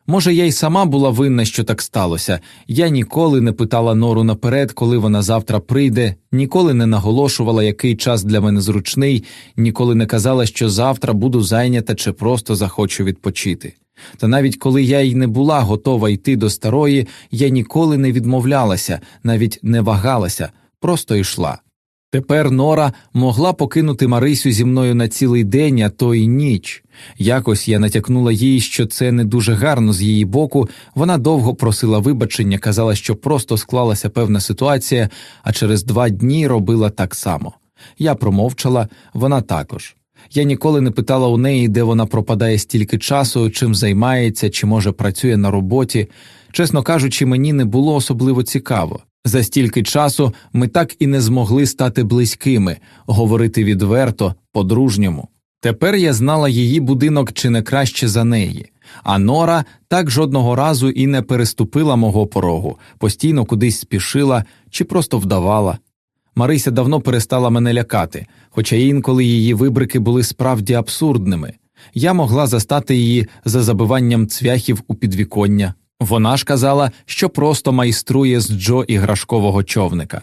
Speaker 1: Може, я й сама була винна, що так сталося. Я ніколи не питала Нору наперед, коли вона завтра прийде, ніколи не наголошувала, який час для мене зручний, ніколи не казала, що завтра буду зайнята чи просто захочу відпочити. Та навіть коли я й не була готова йти до старої, я ніколи не відмовлялася, навіть не вагалася, просто йшла. Тепер Нора могла покинути Марисю зі мною на цілий день, а то й ніч. Якось я натякнула їй, що це не дуже гарно з її боку. Вона довго просила вибачення, казала, що просто склалася певна ситуація, а через два дні робила так само. Я промовчала, вона також. Я ніколи не питала у неї, де вона пропадає стільки часу, чим займається, чи може працює на роботі. Чесно кажучи, мені не було особливо цікаво. За стільки часу ми так і не змогли стати близькими, говорити відверто, по-дружньому. Тепер я знала її будинок чи не краще за неї, а Нора так жодного разу і не переступила мого порогу, постійно кудись спішила чи просто вдавала. Марися давно перестала мене лякати, хоча інколи її вибрики були справді абсурдними. Я могла застати її за забиванням цвяхів у підвіконня. Вона ж казала, що просто майструє з Джо іграшкового човника.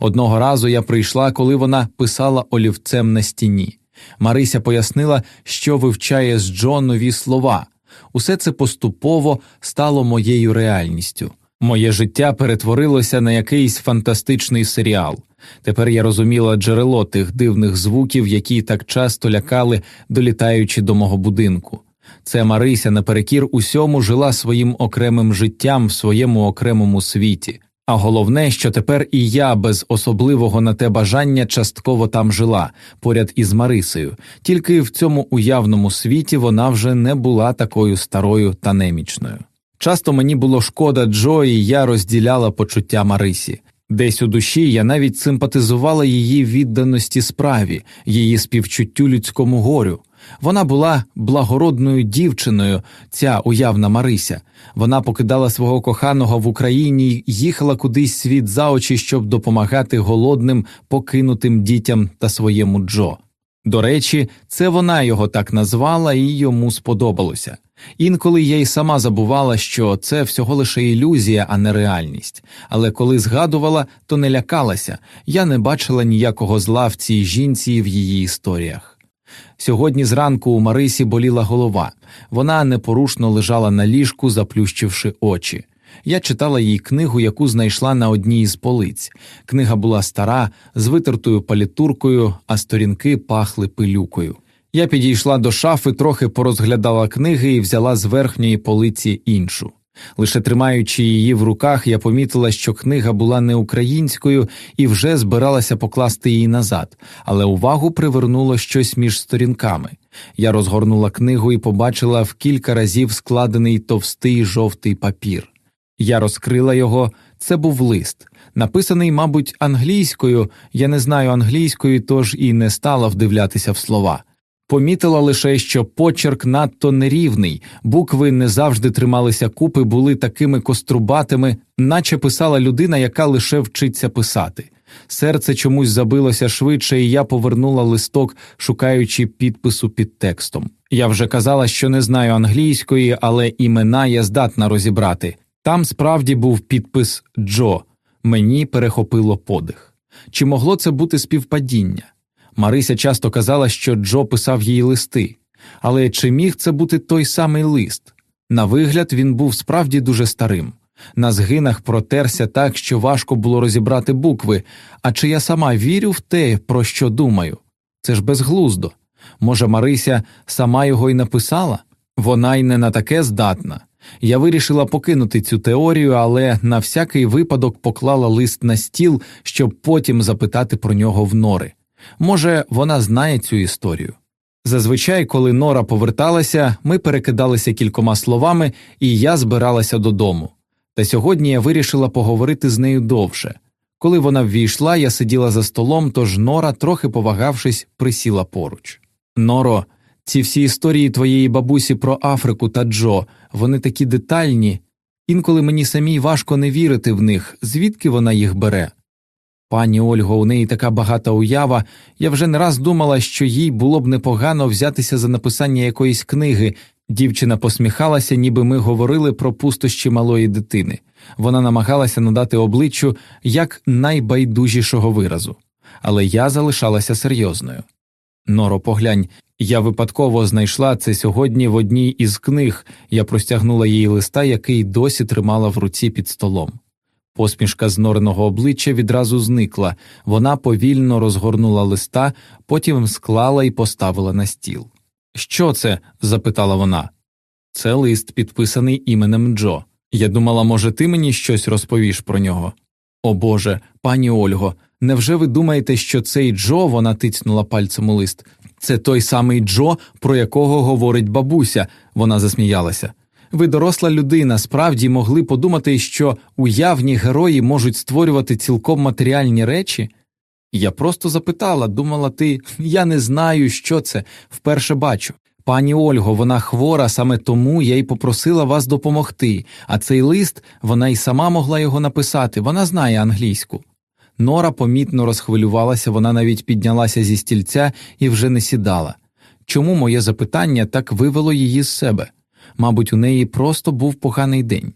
Speaker 1: Одного разу я прийшла, коли вона писала олівцем на стіні. Марися пояснила, що вивчає з Джо нові слова. Усе це поступово стало моєю реальністю. Моє життя перетворилося на якийсь фантастичний серіал. Тепер я розуміла джерело тих дивних звуків, які так часто лякали, долітаючи до мого будинку. Це Марися наперекір усьому жила своїм окремим життям в своєму окремому світі. А головне, що тепер і я без особливого на те бажання частково там жила, поряд із Марисею, тільки в цьому уявному світі вона вже не була такою старою та немічною. Часто мені було шкода Джо, і я розділяла почуття Марисі. Десь у душі я навіть симпатизувала її відданості справі, її співчуттю людському горю. Вона була благородною дівчиною, ця уявна Марися. Вона покидала свого коханого в Україні й їхала кудись світ за очі, щоб допомагати голодним, покинутим дітям та своєму Джо. До речі, це вона його так назвала і йому сподобалося. Інколи я й сама забувала, що це всього лише ілюзія, а не реальність. Але коли згадувала, то не лякалася, я не бачила ніякого зла в цій жінці і в її історіях. Сьогодні зранку у Марисі боліла голова, вона непорушно лежала на ліжку, заплющивши очі. Я читала їй книгу, яку знайшла на одній із полиць. Книга була стара, з витертою палітуркою, а сторінки пахли пилюкою. Я підійшла до шафи, трохи порозглядала книги і взяла з верхньої полиці іншу. Лише тримаючи її в руках, я помітила, що книга була не українською і вже збиралася покласти її назад, але увагу привернуло щось між сторінками. Я розгорнула книгу і побачила в кілька разів складений товстий жовтий папір. Я розкрила його, це був лист, написаний, мабуть, англійською, я не знаю англійської, тож і не стала вдивлятися в слова. Помітила лише, що почерк надто нерівний, букви не завжди трималися купи, були такими кострубатими, наче писала людина, яка лише вчиться писати. Серце чомусь забилося швидше, і я повернула листок, шукаючи підпису під текстом. Я вже казала, що не знаю англійської, але імена я здатна розібрати. Там справді був підпис Джо, мені перехопило подих. Чи могло це бути співпадіння? Марися часто казала, що Джо писав їй листи, але чи міг це бути той самий лист? На вигляд, він був справді дуже старим. На згинах протерся так, що важко було розібрати букви, а чи я сама вірю в те, про що думаю? Це ж безглуздо. Може, Марися сама його й написала? Вона й не на таке здатна. Я вирішила покинути цю теорію, але на всякий випадок поклала лист на стіл, щоб потім запитати про нього в нори. Може, вона знає цю історію. Зазвичай, коли Нора поверталася, ми перекидалися кількома словами, і я збиралася додому. Та сьогодні я вирішила поговорити з нею довше. Коли вона ввійшла, я сиділа за столом, тож Нора, трохи повагавшись, присіла поруч. Норо, ці всі історії твоєї бабусі про Африку та Джо, вони такі детальні, інколи мені самій важко не вірити в них, звідки вона їх бере. Пані Ольго, у неї така багата уява, я вже не раз думала, що їй було б непогано взятися за написання якоїсь книги. Дівчина посміхалася, ніби ми говорили про пустощі малої дитини. Вона намагалася надати обличчю як найбайдужішого виразу, але я залишалася серйозною. Норо, поглянь, я випадково знайшла це сьогодні в одній із книг, я простягнула їй листа, який досі тримала в руці під столом. Посмішка знореного обличчя відразу зникла, вона повільно розгорнула листа, потім склала і поставила на стіл. Що це? запитала вона. Це лист, підписаний іменем Джо. Я думала, може, ти мені щось розповіш про нього. О Боже, пані Ольго, невже ви думаєте, що цей Джо, вона тицнула пальцем у лист, це той самий Джо, про якого говорить бабуся, вона засміялася. Ви доросла людина, справді могли подумати, що уявні герої можуть створювати цілком матеріальні речі? Я просто запитала, думала ти, я не знаю, що це, вперше бачу. Пані Ольго, вона хвора, саме тому я й попросила вас допомогти, а цей лист вона й сама могла його написати, вона знає англійську. Нора помітно розхвилювалася, вона навіть піднялася зі стільця і вже не сідала. Чому моє запитання так вивело її з себе? Мабуть, у неї просто був поганий день.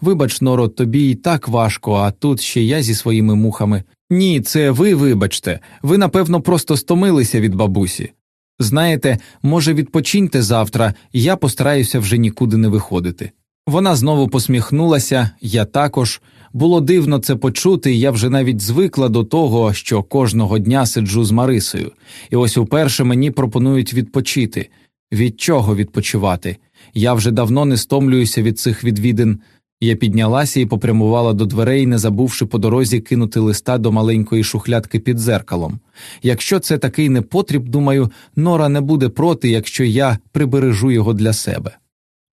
Speaker 1: Вибач, Норо, тобі і так важко, а тут ще я зі своїми мухами. Ні, це ви вибачте, ви, напевно, просто стомилися від бабусі. Знаєте, може, відпочиньте завтра, я постараюся вже нікуди не виходити. Вона знову посміхнулася, я також. Було дивно це почути, я вже навіть звикла до того, що кожного дня сиджу з Марисою, і ось уперше мені пропонують відпочити. Від чого відпочивати? Я вже давно не стомлююся від цих відвідин. Я піднялася і попрямувала до дверей, не забувши по дорозі кинути листа до маленької шухлядки під зеркалом. Якщо це такий непотріб, думаю, Нора не буде проти, якщо я прибережу його для себе.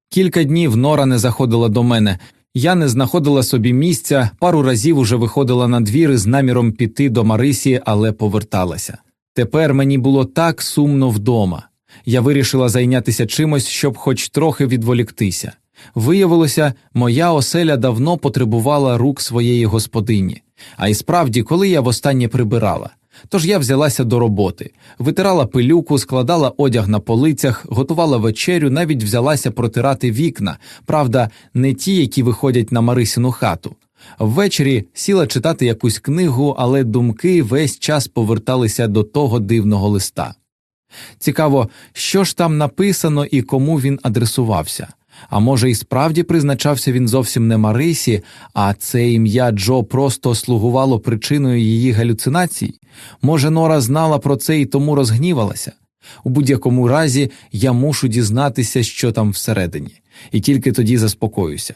Speaker 1: Кілька днів Нора не заходила до мене. Я не знаходила собі місця, пару разів уже виходила на двір із наміром піти до Марисі, але поверталася. Тепер мені було так сумно вдома. Я вирішила зайнятися чимось, щоб хоч трохи відволіктися. Виявилося, моя оселя давно потребувала рук своєї господині, а й справді, коли я востаннє прибирала. Тож я взялася до роботи, витирала пилюку, складала одяг на полицях, готувала вечерю, навіть взялася протирати вікна, правда, не ті, які виходять на Марисіну хату. Ввечері сіла читати якусь книгу, але думки весь час поверталися до того дивного листа. Цікаво, що ж там написано і кому він адресувався. А може, і справді призначався він зовсім не Марисі, а це ім'я Джо просто слугувало причиною її галюцинацій? Може, Нора знала про це і тому розгнівалася? У будь-якому разі я мушу дізнатися, що там всередині, і тільки тоді заспокоюся.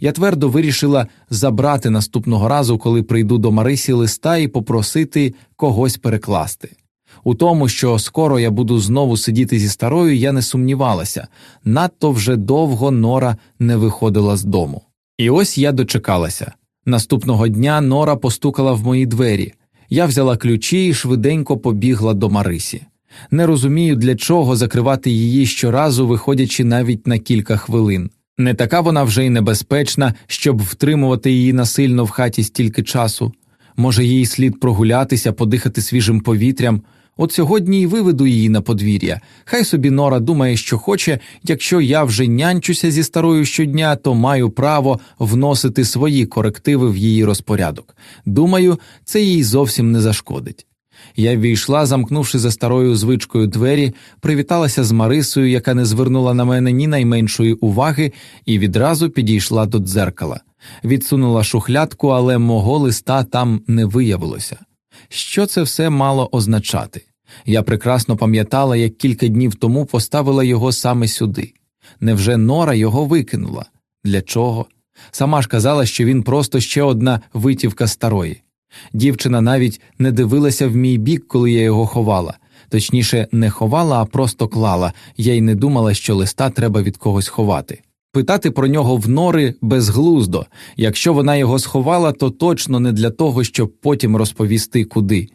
Speaker 1: Я твердо вирішила забрати наступного разу, коли прийду до Марисі листа і попросити когось перекласти. У тому, що скоро я буду знову сидіти зі старою, я не сумнівалася, надто вже довго Нора не виходила з дому. І ось я дочекалася. Наступного дня Нора постукала в мої двері. Я взяла ключі і швиденько побігла до Марисі. Не розумію, для чого закривати її щоразу, виходячи навіть на кілька хвилин. Не така вона вже й небезпечна, щоб втримувати її насильно в хаті стільки часу. Може, їй слід прогулятися, подихати свіжим повітрям. От сьогодні й виведу її на подвір'я. Хай собі Нора думає, що хоче, якщо я вже нянчуся зі старою щодня, то маю право вносити свої корективи в її розпорядок. Думаю, це їй зовсім не зашкодить. Я ввійшла, замкнувши за старою звичкою двері, привіталася з Марисою, яка не звернула на мене ні найменшої уваги, і відразу підійшла до дзеркала. Відсунула шухлядку, але мого листа там не виявилося. Що це все мало означати? Я прекрасно пам'ятала, як кілька днів тому поставила його саме сюди. Невже Нора його викинула? Для чого? Сама ж казала, що він просто ще одна витівка старої. Дівчина навіть не дивилася в мій бік, коли я його ховала. Точніше, не ховала, а просто клала, я й не думала, що листа треба від когось ховати. Питати про нього в нори безглуздо якщо вона його сховала, то точно не для того, щоб потім розповісти куди.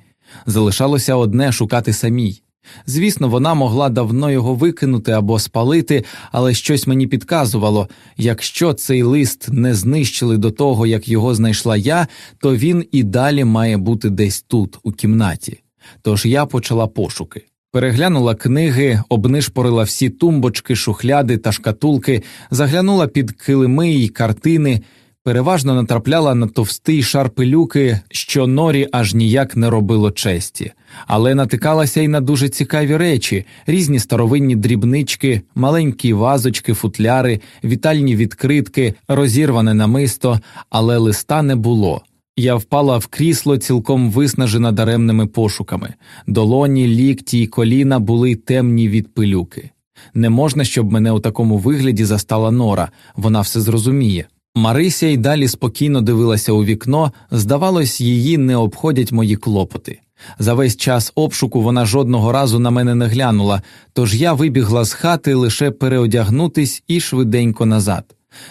Speaker 1: Залишалося одне шукати самій. Звісно, вона могла давно його викинути або спалити, але щось мені підказувало якщо цей лист не знищили до того, як його знайшла я, то він і далі має бути десь тут, у кімнаті. Тож я почала пошуки. Переглянула книги, обнишпорила всі тумбочки, шухляди та шкатулки, заглянула під килими й картини переважно натрапляла на товстий шар пилюки, що норі аж ніяк не робило честі, але натикалася й на дуже цікаві речі, різні старовинні дрібнички, маленькі вазочки, футляри, вітальні відкритки, розірване намисто, але листа не було. Я впала в крісло, цілком виснажена даремними пошуками. Долоні, лікті й коліна були темні від пилюки. Не можна, щоб мене у такому вигляді застала нора, вона все зрозуміє. Марися й далі спокійно дивилася у вікно, здавалось, її не обходять мої клопоти. За весь час обшуку вона жодного разу на мене не глянула, тож я вибігла з хати лише переодягнутись і швиденько назад.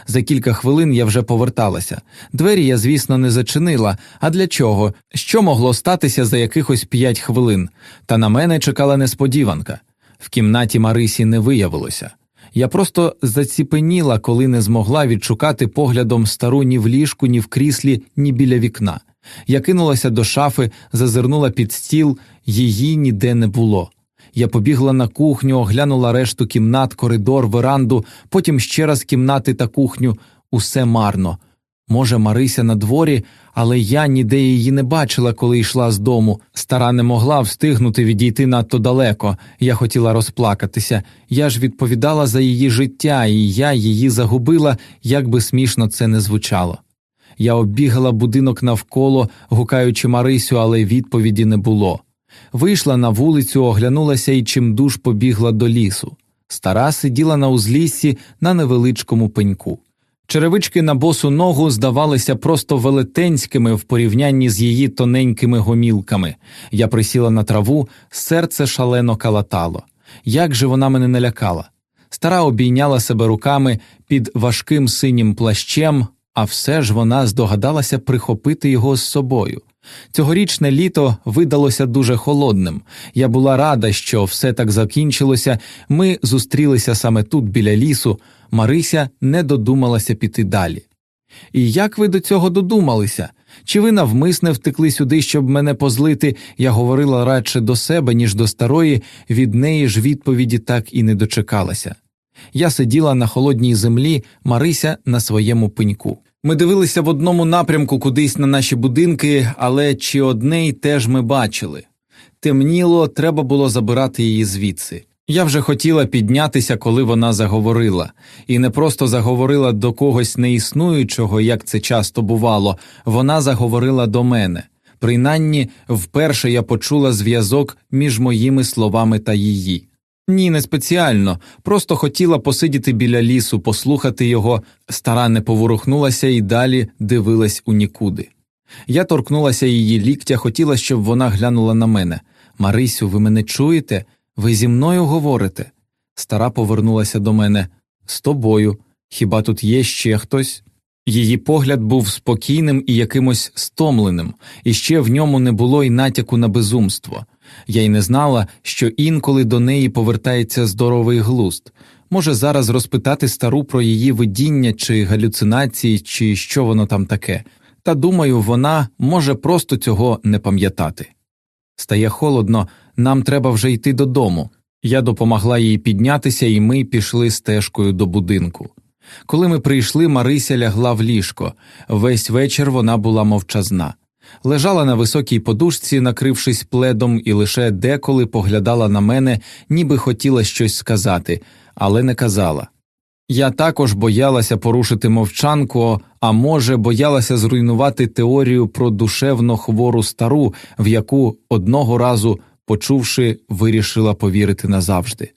Speaker 1: За кілька хвилин я вже поверталася. Двері я, звісно, не зачинила. А для чого? Що могло статися за якихось п'ять хвилин? Та на мене чекала несподіванка. В кімнаті Марисі не виявилося. Я просто заціпеніла, коли не змогла відшукати поглядом стару ні в ліжку, ні в кріслі, ні біля вікна. Я кинулася до шафи, зазирнула під стіл, її ніде не було. Я побігла на кухню, оглянула решту кімнат, коридор, веранду, потім ще раз кімнати та кухню усе марно. Може, Марися на дворі, але я ніде її не бачила, коли йшла з дому. Стара не могла встигнути відійти надто далеко. Я хотіла розплакатися. Я ж відповідала за її життя, і я її загубила, як би смішно це не звучало. Я оббігала будинок навколо, гукаючи Марисю, але відповіді не було. Вийшла на вулицю, оглянулася і чимдуж побігла до лісу. Стара сиділа на узліссі на невеличкому пеньку. Черевички на босу ногу здавалися просто велетенськими в порівнянні з її тоненькими гомілками. Я присіла на траву, серце шалено калатало. Як же вона мене налякала? Стара обійняла себе руками під важким синім плащем, а все ж вона здогадалася прихопити його з собою. Цьогорічне літо видалося дуже холодним. Я була рада, що все так закінчилося. Ми зустрілися саме тут, біля лісу. Марися не додумалася піти далі. І як ви до цього додумалися? Чи ви навмисне втекли сюди, щоб мене позлити? Я говорила радше до себе, ніж до старої, від неї ж відповіді так і не дочекалася. Я сиділа на холодній землі, Марися на своєму пеньку. Ми дивилися в одному напрямку кудись на наші будинки, але чи одне й теж ми бачили. Темніло, треба було забирати її звідси. Я вже хотіла піднятися, коли вона заговорила, і не просто заговорила до когось неіснуючого, як це часто бувало, вона заговорила до мене. Принаймні, вперше я почула зв'язок між моїми словами та її. Ні, не спеціально, просто хотіла посидіти біля лісу, послухати його, стара не поворухнулася і далі дивилась у нікуди. Я торкнулася її ліктя, хотіла, щоб вона глянула на мене. Марисю, ви мене чуєте? Ви зі мною говорите? Стара повернулася до мене з тобою. Хіба тут є ще хтось? Її погляд був спокійним і якимось стомленим, і ще в ньому не було й натяку на безумство. Я й не знала, що інколи до неї повертається здоровий глуст. Може зараз розпитати стару про її видіння чи галюцинації, чи що воно там таке, та думаю, вона може просто цього не пам'ятати. Стає холодно, нам треба вже йти додому. Я допомогла їй піднятися, і ми пішли стежкою до будинку. Коли ми прийшли, Марися лягла в ліжко. Весь вечір вона була мовчазна. Лежала на високій подушці, накрившись пледом, і лише деколи поглядала на мене, ніби хотіла щось сказати, але не казала. Я також боялася порушити мовчанку, а може, боялася зруйнувати теорію про душевно хвору стару, в яку одного разу, почувши, вирішила повірити назавжди.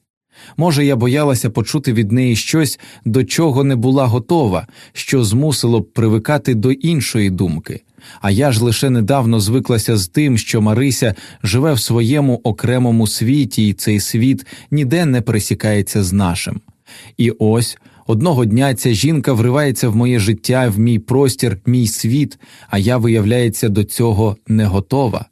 Speaker 1: Може, я боялася почути від неї щось, до чого не була готова, що змусило б привикати до іншої думки, а я ж лише недавно звиклася з тим, що Марися живе в своєму окремому світі, і цей світ ніде не пересікається з нашим. І ось одного дня ця жінка вривається в моє життя, в мій простір, мій світ, а я, виявляється, до цього не готова.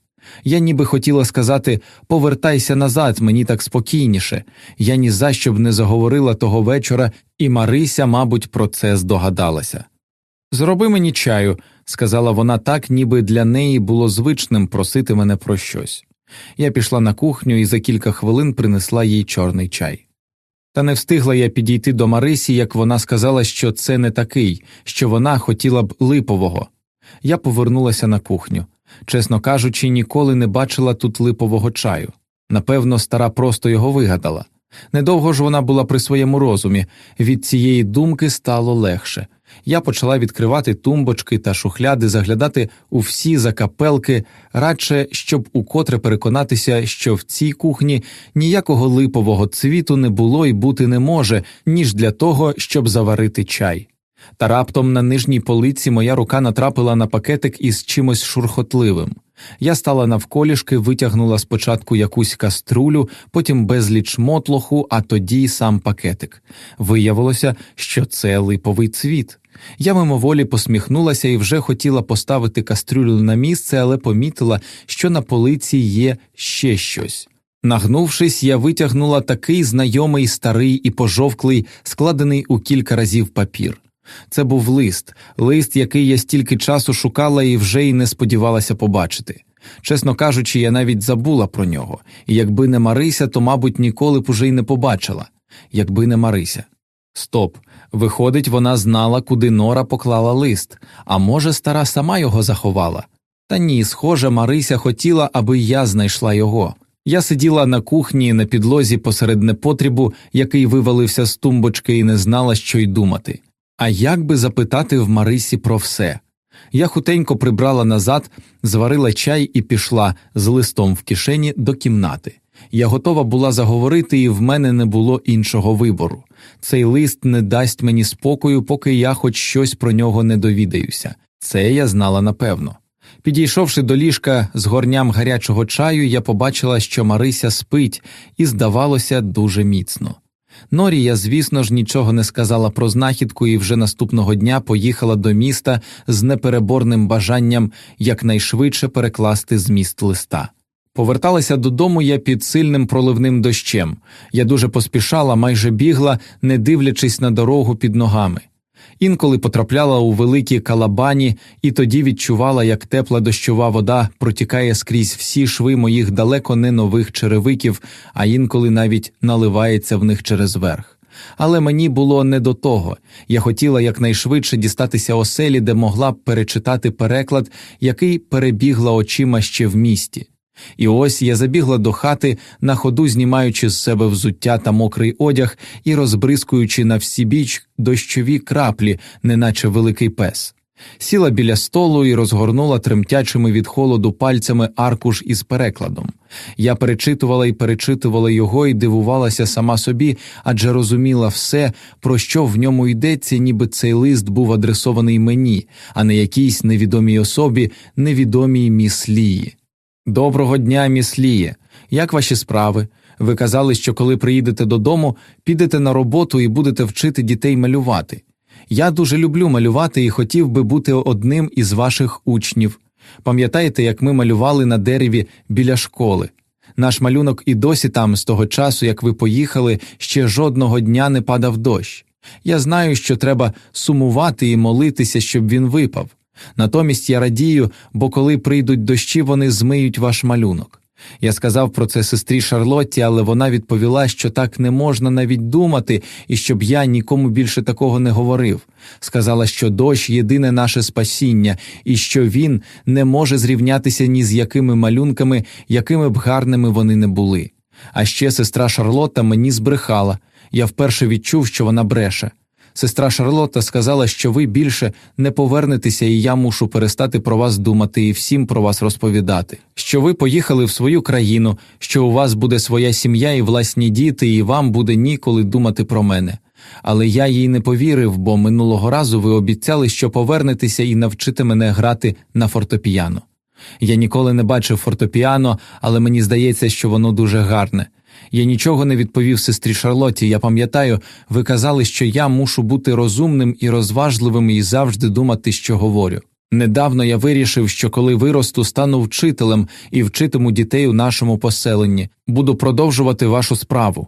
Speaker 1: Я ніби хотіла сказати повертайся назад, мені так спокійніше. Я ні за що б не заговорила того вечора, і Марися, мабуть, про це здогадалася. Зроби мені чаю, сказала вона так, ніби для неї було звичним просити мене про щось. Я пішла на кухню і за кілька хвилин принесла їй чорний чай. Та не встигла я підійти до Марисі, як вона сказала, що це не такий, що вона хотіла б липового. Я повернулася на кухню. Чесно кажучи, ніколи не бачила тут липового чаю. Напевно, стара просто його вигадала. Недовго ж вона була при своєму розумі, від цієї думки стало легше. Я почала відкривати тумбочки та шухляди, заглядати у всі закапелки, радше щоб укотре переконатися, що в цій кухні ніякого липового цвіту не було і бути не може, ніж для того, щоб заварити чай. Та раптом на нижній полиці моя рука натрапила на пакетик із чимось шурхотливим. Я стала навколішки, витягнула спочатку якусь каструлю, потім безліч мотлоху, а тоді й сам пакетик. Виявилося, що це липовий цвіт. Я мимоволі посміхнулася і вже хотіла поставити кастрюлю на місце, але помітила, що на полиці є ще щось. Нагнувшись, я витягнула такий знайомий старий і пожовклий, складений у кілька разів папір. Це був лист, лист, який я стільки часу шукала і вже й не сподівалася побачити. Чесно кажучи, я навіть забула про нього, і якби не Марися, то, мабуть, ніколи б уже й не побачила, якби не Марися. Стоп. Виходить, вона знала, куди Нора поклала лист, а може, стара сама його заховала. Та ні, схоже, Марися хотіла, аби я знайшла його. Я сиділа на кухні на підлозі посеред непотрібу, який вивалився з тумбочки, і не знала, що й думати. А як би запитати в Марисі про все? Я хутенько прибрала назад, зварила чай і пішла з листом в кишені до кімнати. Я готова була заговорити, і в мене не було іншого вибору. Цей лист не дасть мені спокою, поки я хоч щось про нього не довідаюся. Це я знала напевно. Підійшовши до ліжка з горням гарячого чаю, я побачила, що Марися спить, і здавалося дуже міцно. Норі я, звісно ж, нічого не сказала про знахідку і вже наступного дня поїхала до міста з непереборним бажанням якнайшвидше перекласти зміст листа. Поверталася додому я під сильним проливним дощем. Я дуже поспішала, майже бігла, не дивлячись на дорогу під ногами. Інколи потрапляла у великі калабані, і тоді відчувала, як тепла дощова вода протікає скрізь всі шви моїх далеко не нових черевиків, а інколи навіть наливається в них через верх. Але мені було не до того я хотіла якнайшвидше дістатися оселі, де могла б перечитати переклад, який перебігла очима ще в місті. І ось я забігла до хати, на ходу знімаючи з себе взуття та мокрий одяг і розбризкуючи на всі біч дощові краплі, неначе великий пес. Сіла біля столу і розгорнула тремтячими від холоду пальцями аркуш із перекладом. Я перечитувала і перечитувала його і дивувалася сама собі, адже розуміла все, про що в ньому йдеться, ніби цей лист був адресований мені, а не якійсь невідомій особі, невідомій міслії. Доброго дня, місліє. Як ваші справи? Ви казали, що коли приїдете додому, підете на роботу і будете вчити дітей малювати. Я дуже люблю малювати і хотів би бути одним із ваших учнів. Пам'ятаєте, як ми малювали на дереві біля школи? Наш малюнок і досі там, з того часу, як ви поїхали, ще жодного дня не падав дощ. Я знаю, що треба сумувати і молитися, щоб він випав. Натомість я радію, бо коли прийдуть дощі, вони змиють ваш малюнок. Я сказав про це сестрі Шарлотті, але вона відповіла, що так не можна навіть думати, і щоб я нікому більше такого не говорив. Сказала, що дощ єдине наше спасіння, і що він не може зрівнятися ні з якими малюнками, якими б гарними вони не були. А ще сестра Шарлотта мені збрехала. Я вперше відчув, що вона бреше. Сестра Шарлотта сказала, що ви більше не повернетеся, і я мушу перестати про вас думати і всім про вас розповідати. Що ви поїхали в свою країну, що у вас буде своя сім'я і власні діти, і вам буде ніколи думати про мене. Але я їй не повірив, бо минулого разу ви обіцяли, що повернетеся і навчите мене грати на фортепіано. Я ніколи не бачив фортепіано, але мені здається, що воно дуже гарне. Я нічого не відповів сестрі Шарлоті. Я пам'ятаю, ви казали, що я мушу бути розумним і розважливим і завжди думати, що говорю. Недавно я вирішив, що коли виросту, стану вчителем і вчитиму дітей у нашому поселенні, буду продовжувати вашу справу.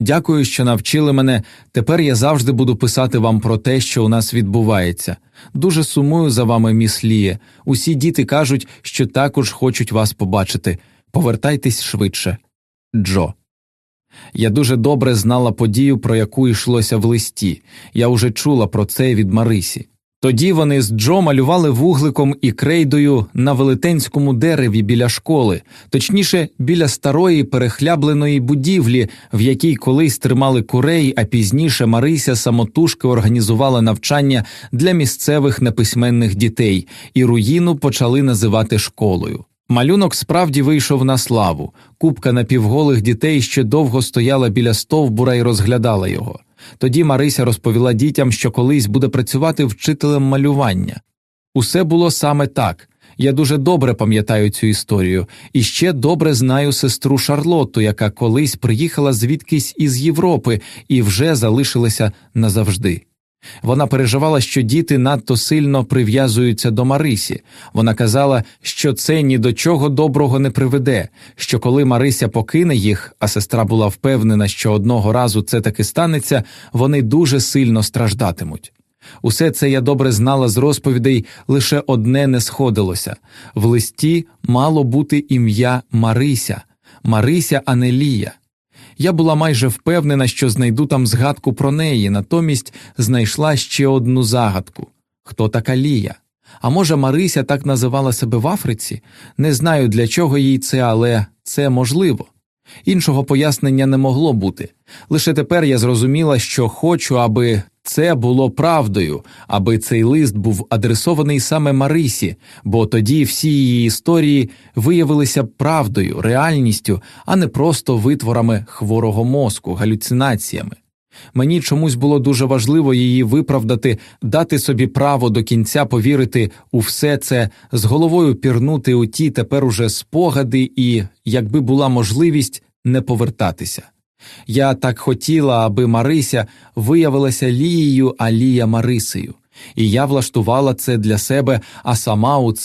Speaker 1: Дякую, що навчили мене. Тепер я завжди буду писати вам про те, що у нас відбувається. Дуже сумую за вами, міс Ліє. Усі діти кажуть, що також хочуть вас побачити. Повертайтесь швидше. Джо. Я дуже добре знала подію, про яку йшлося в листі, я уже чула про це від Марисі. Тоді вони з Джо малювали вугликом і крейдою на велетенському дереві біля школи, точніше, біля старої перехлябленої будівлі, в якій колись тримали курей, а пізніше Марися самотужки організувала навчання для місцевих неписьменних дітей, і руїну почали називати школою. Малюнок справді вийшов на славу. Купка напівголих дітей ще довго стояла біля стовбура і розглядала його. Тоді Марися розповіла дітям, що колись буде працювати вчителем малювання. Усе було саме так. Я дуже добре пам'ятаю цю історію і ще добре знаю сестру Шарлотту, яка колись приїхала звідкись із Європи і вже залишилася назавжди. Вона переживала, що діти надто сильно прив'язуються до Марисі. Вона казала, що це ні до чого доброго не приведе, що коли Марися покине їх, а сестра була впевнена, що одного разу це таки станеться, вони дуже сильно страждатимуть. Усе це я добре знала з розповідей, лише одне не сходилося в листі мало бути ім'я Марися, Марися Анелія. Я була майже впевнена, що знайду там згадку про неї, натомість знайшла ще одну загадку хто така Лія? А може, Марися так називала себе в Африці? Не знаю, для чого їй це, але це можливо. Іншого пояснення не могло бути. Лише тепер я зрозуміла, що хочу, аби це було правдою, аби цей лист був адресований саме Марисі, бо тоді всі її історії виявилися правдою, реальністю, а не просто витворами хворого мозку, галюцинаціями. Мені чомусь було дуже важливо її виправдати, дати собі право до кінця повірити у все це, з головою пірнути у ті тепер уже спогади і, якби була можливість, не повертатися. Я так хотіла, аби Марися виявилася Лією, а Лія Марисею, і я влаштувала це для себе, а сама у це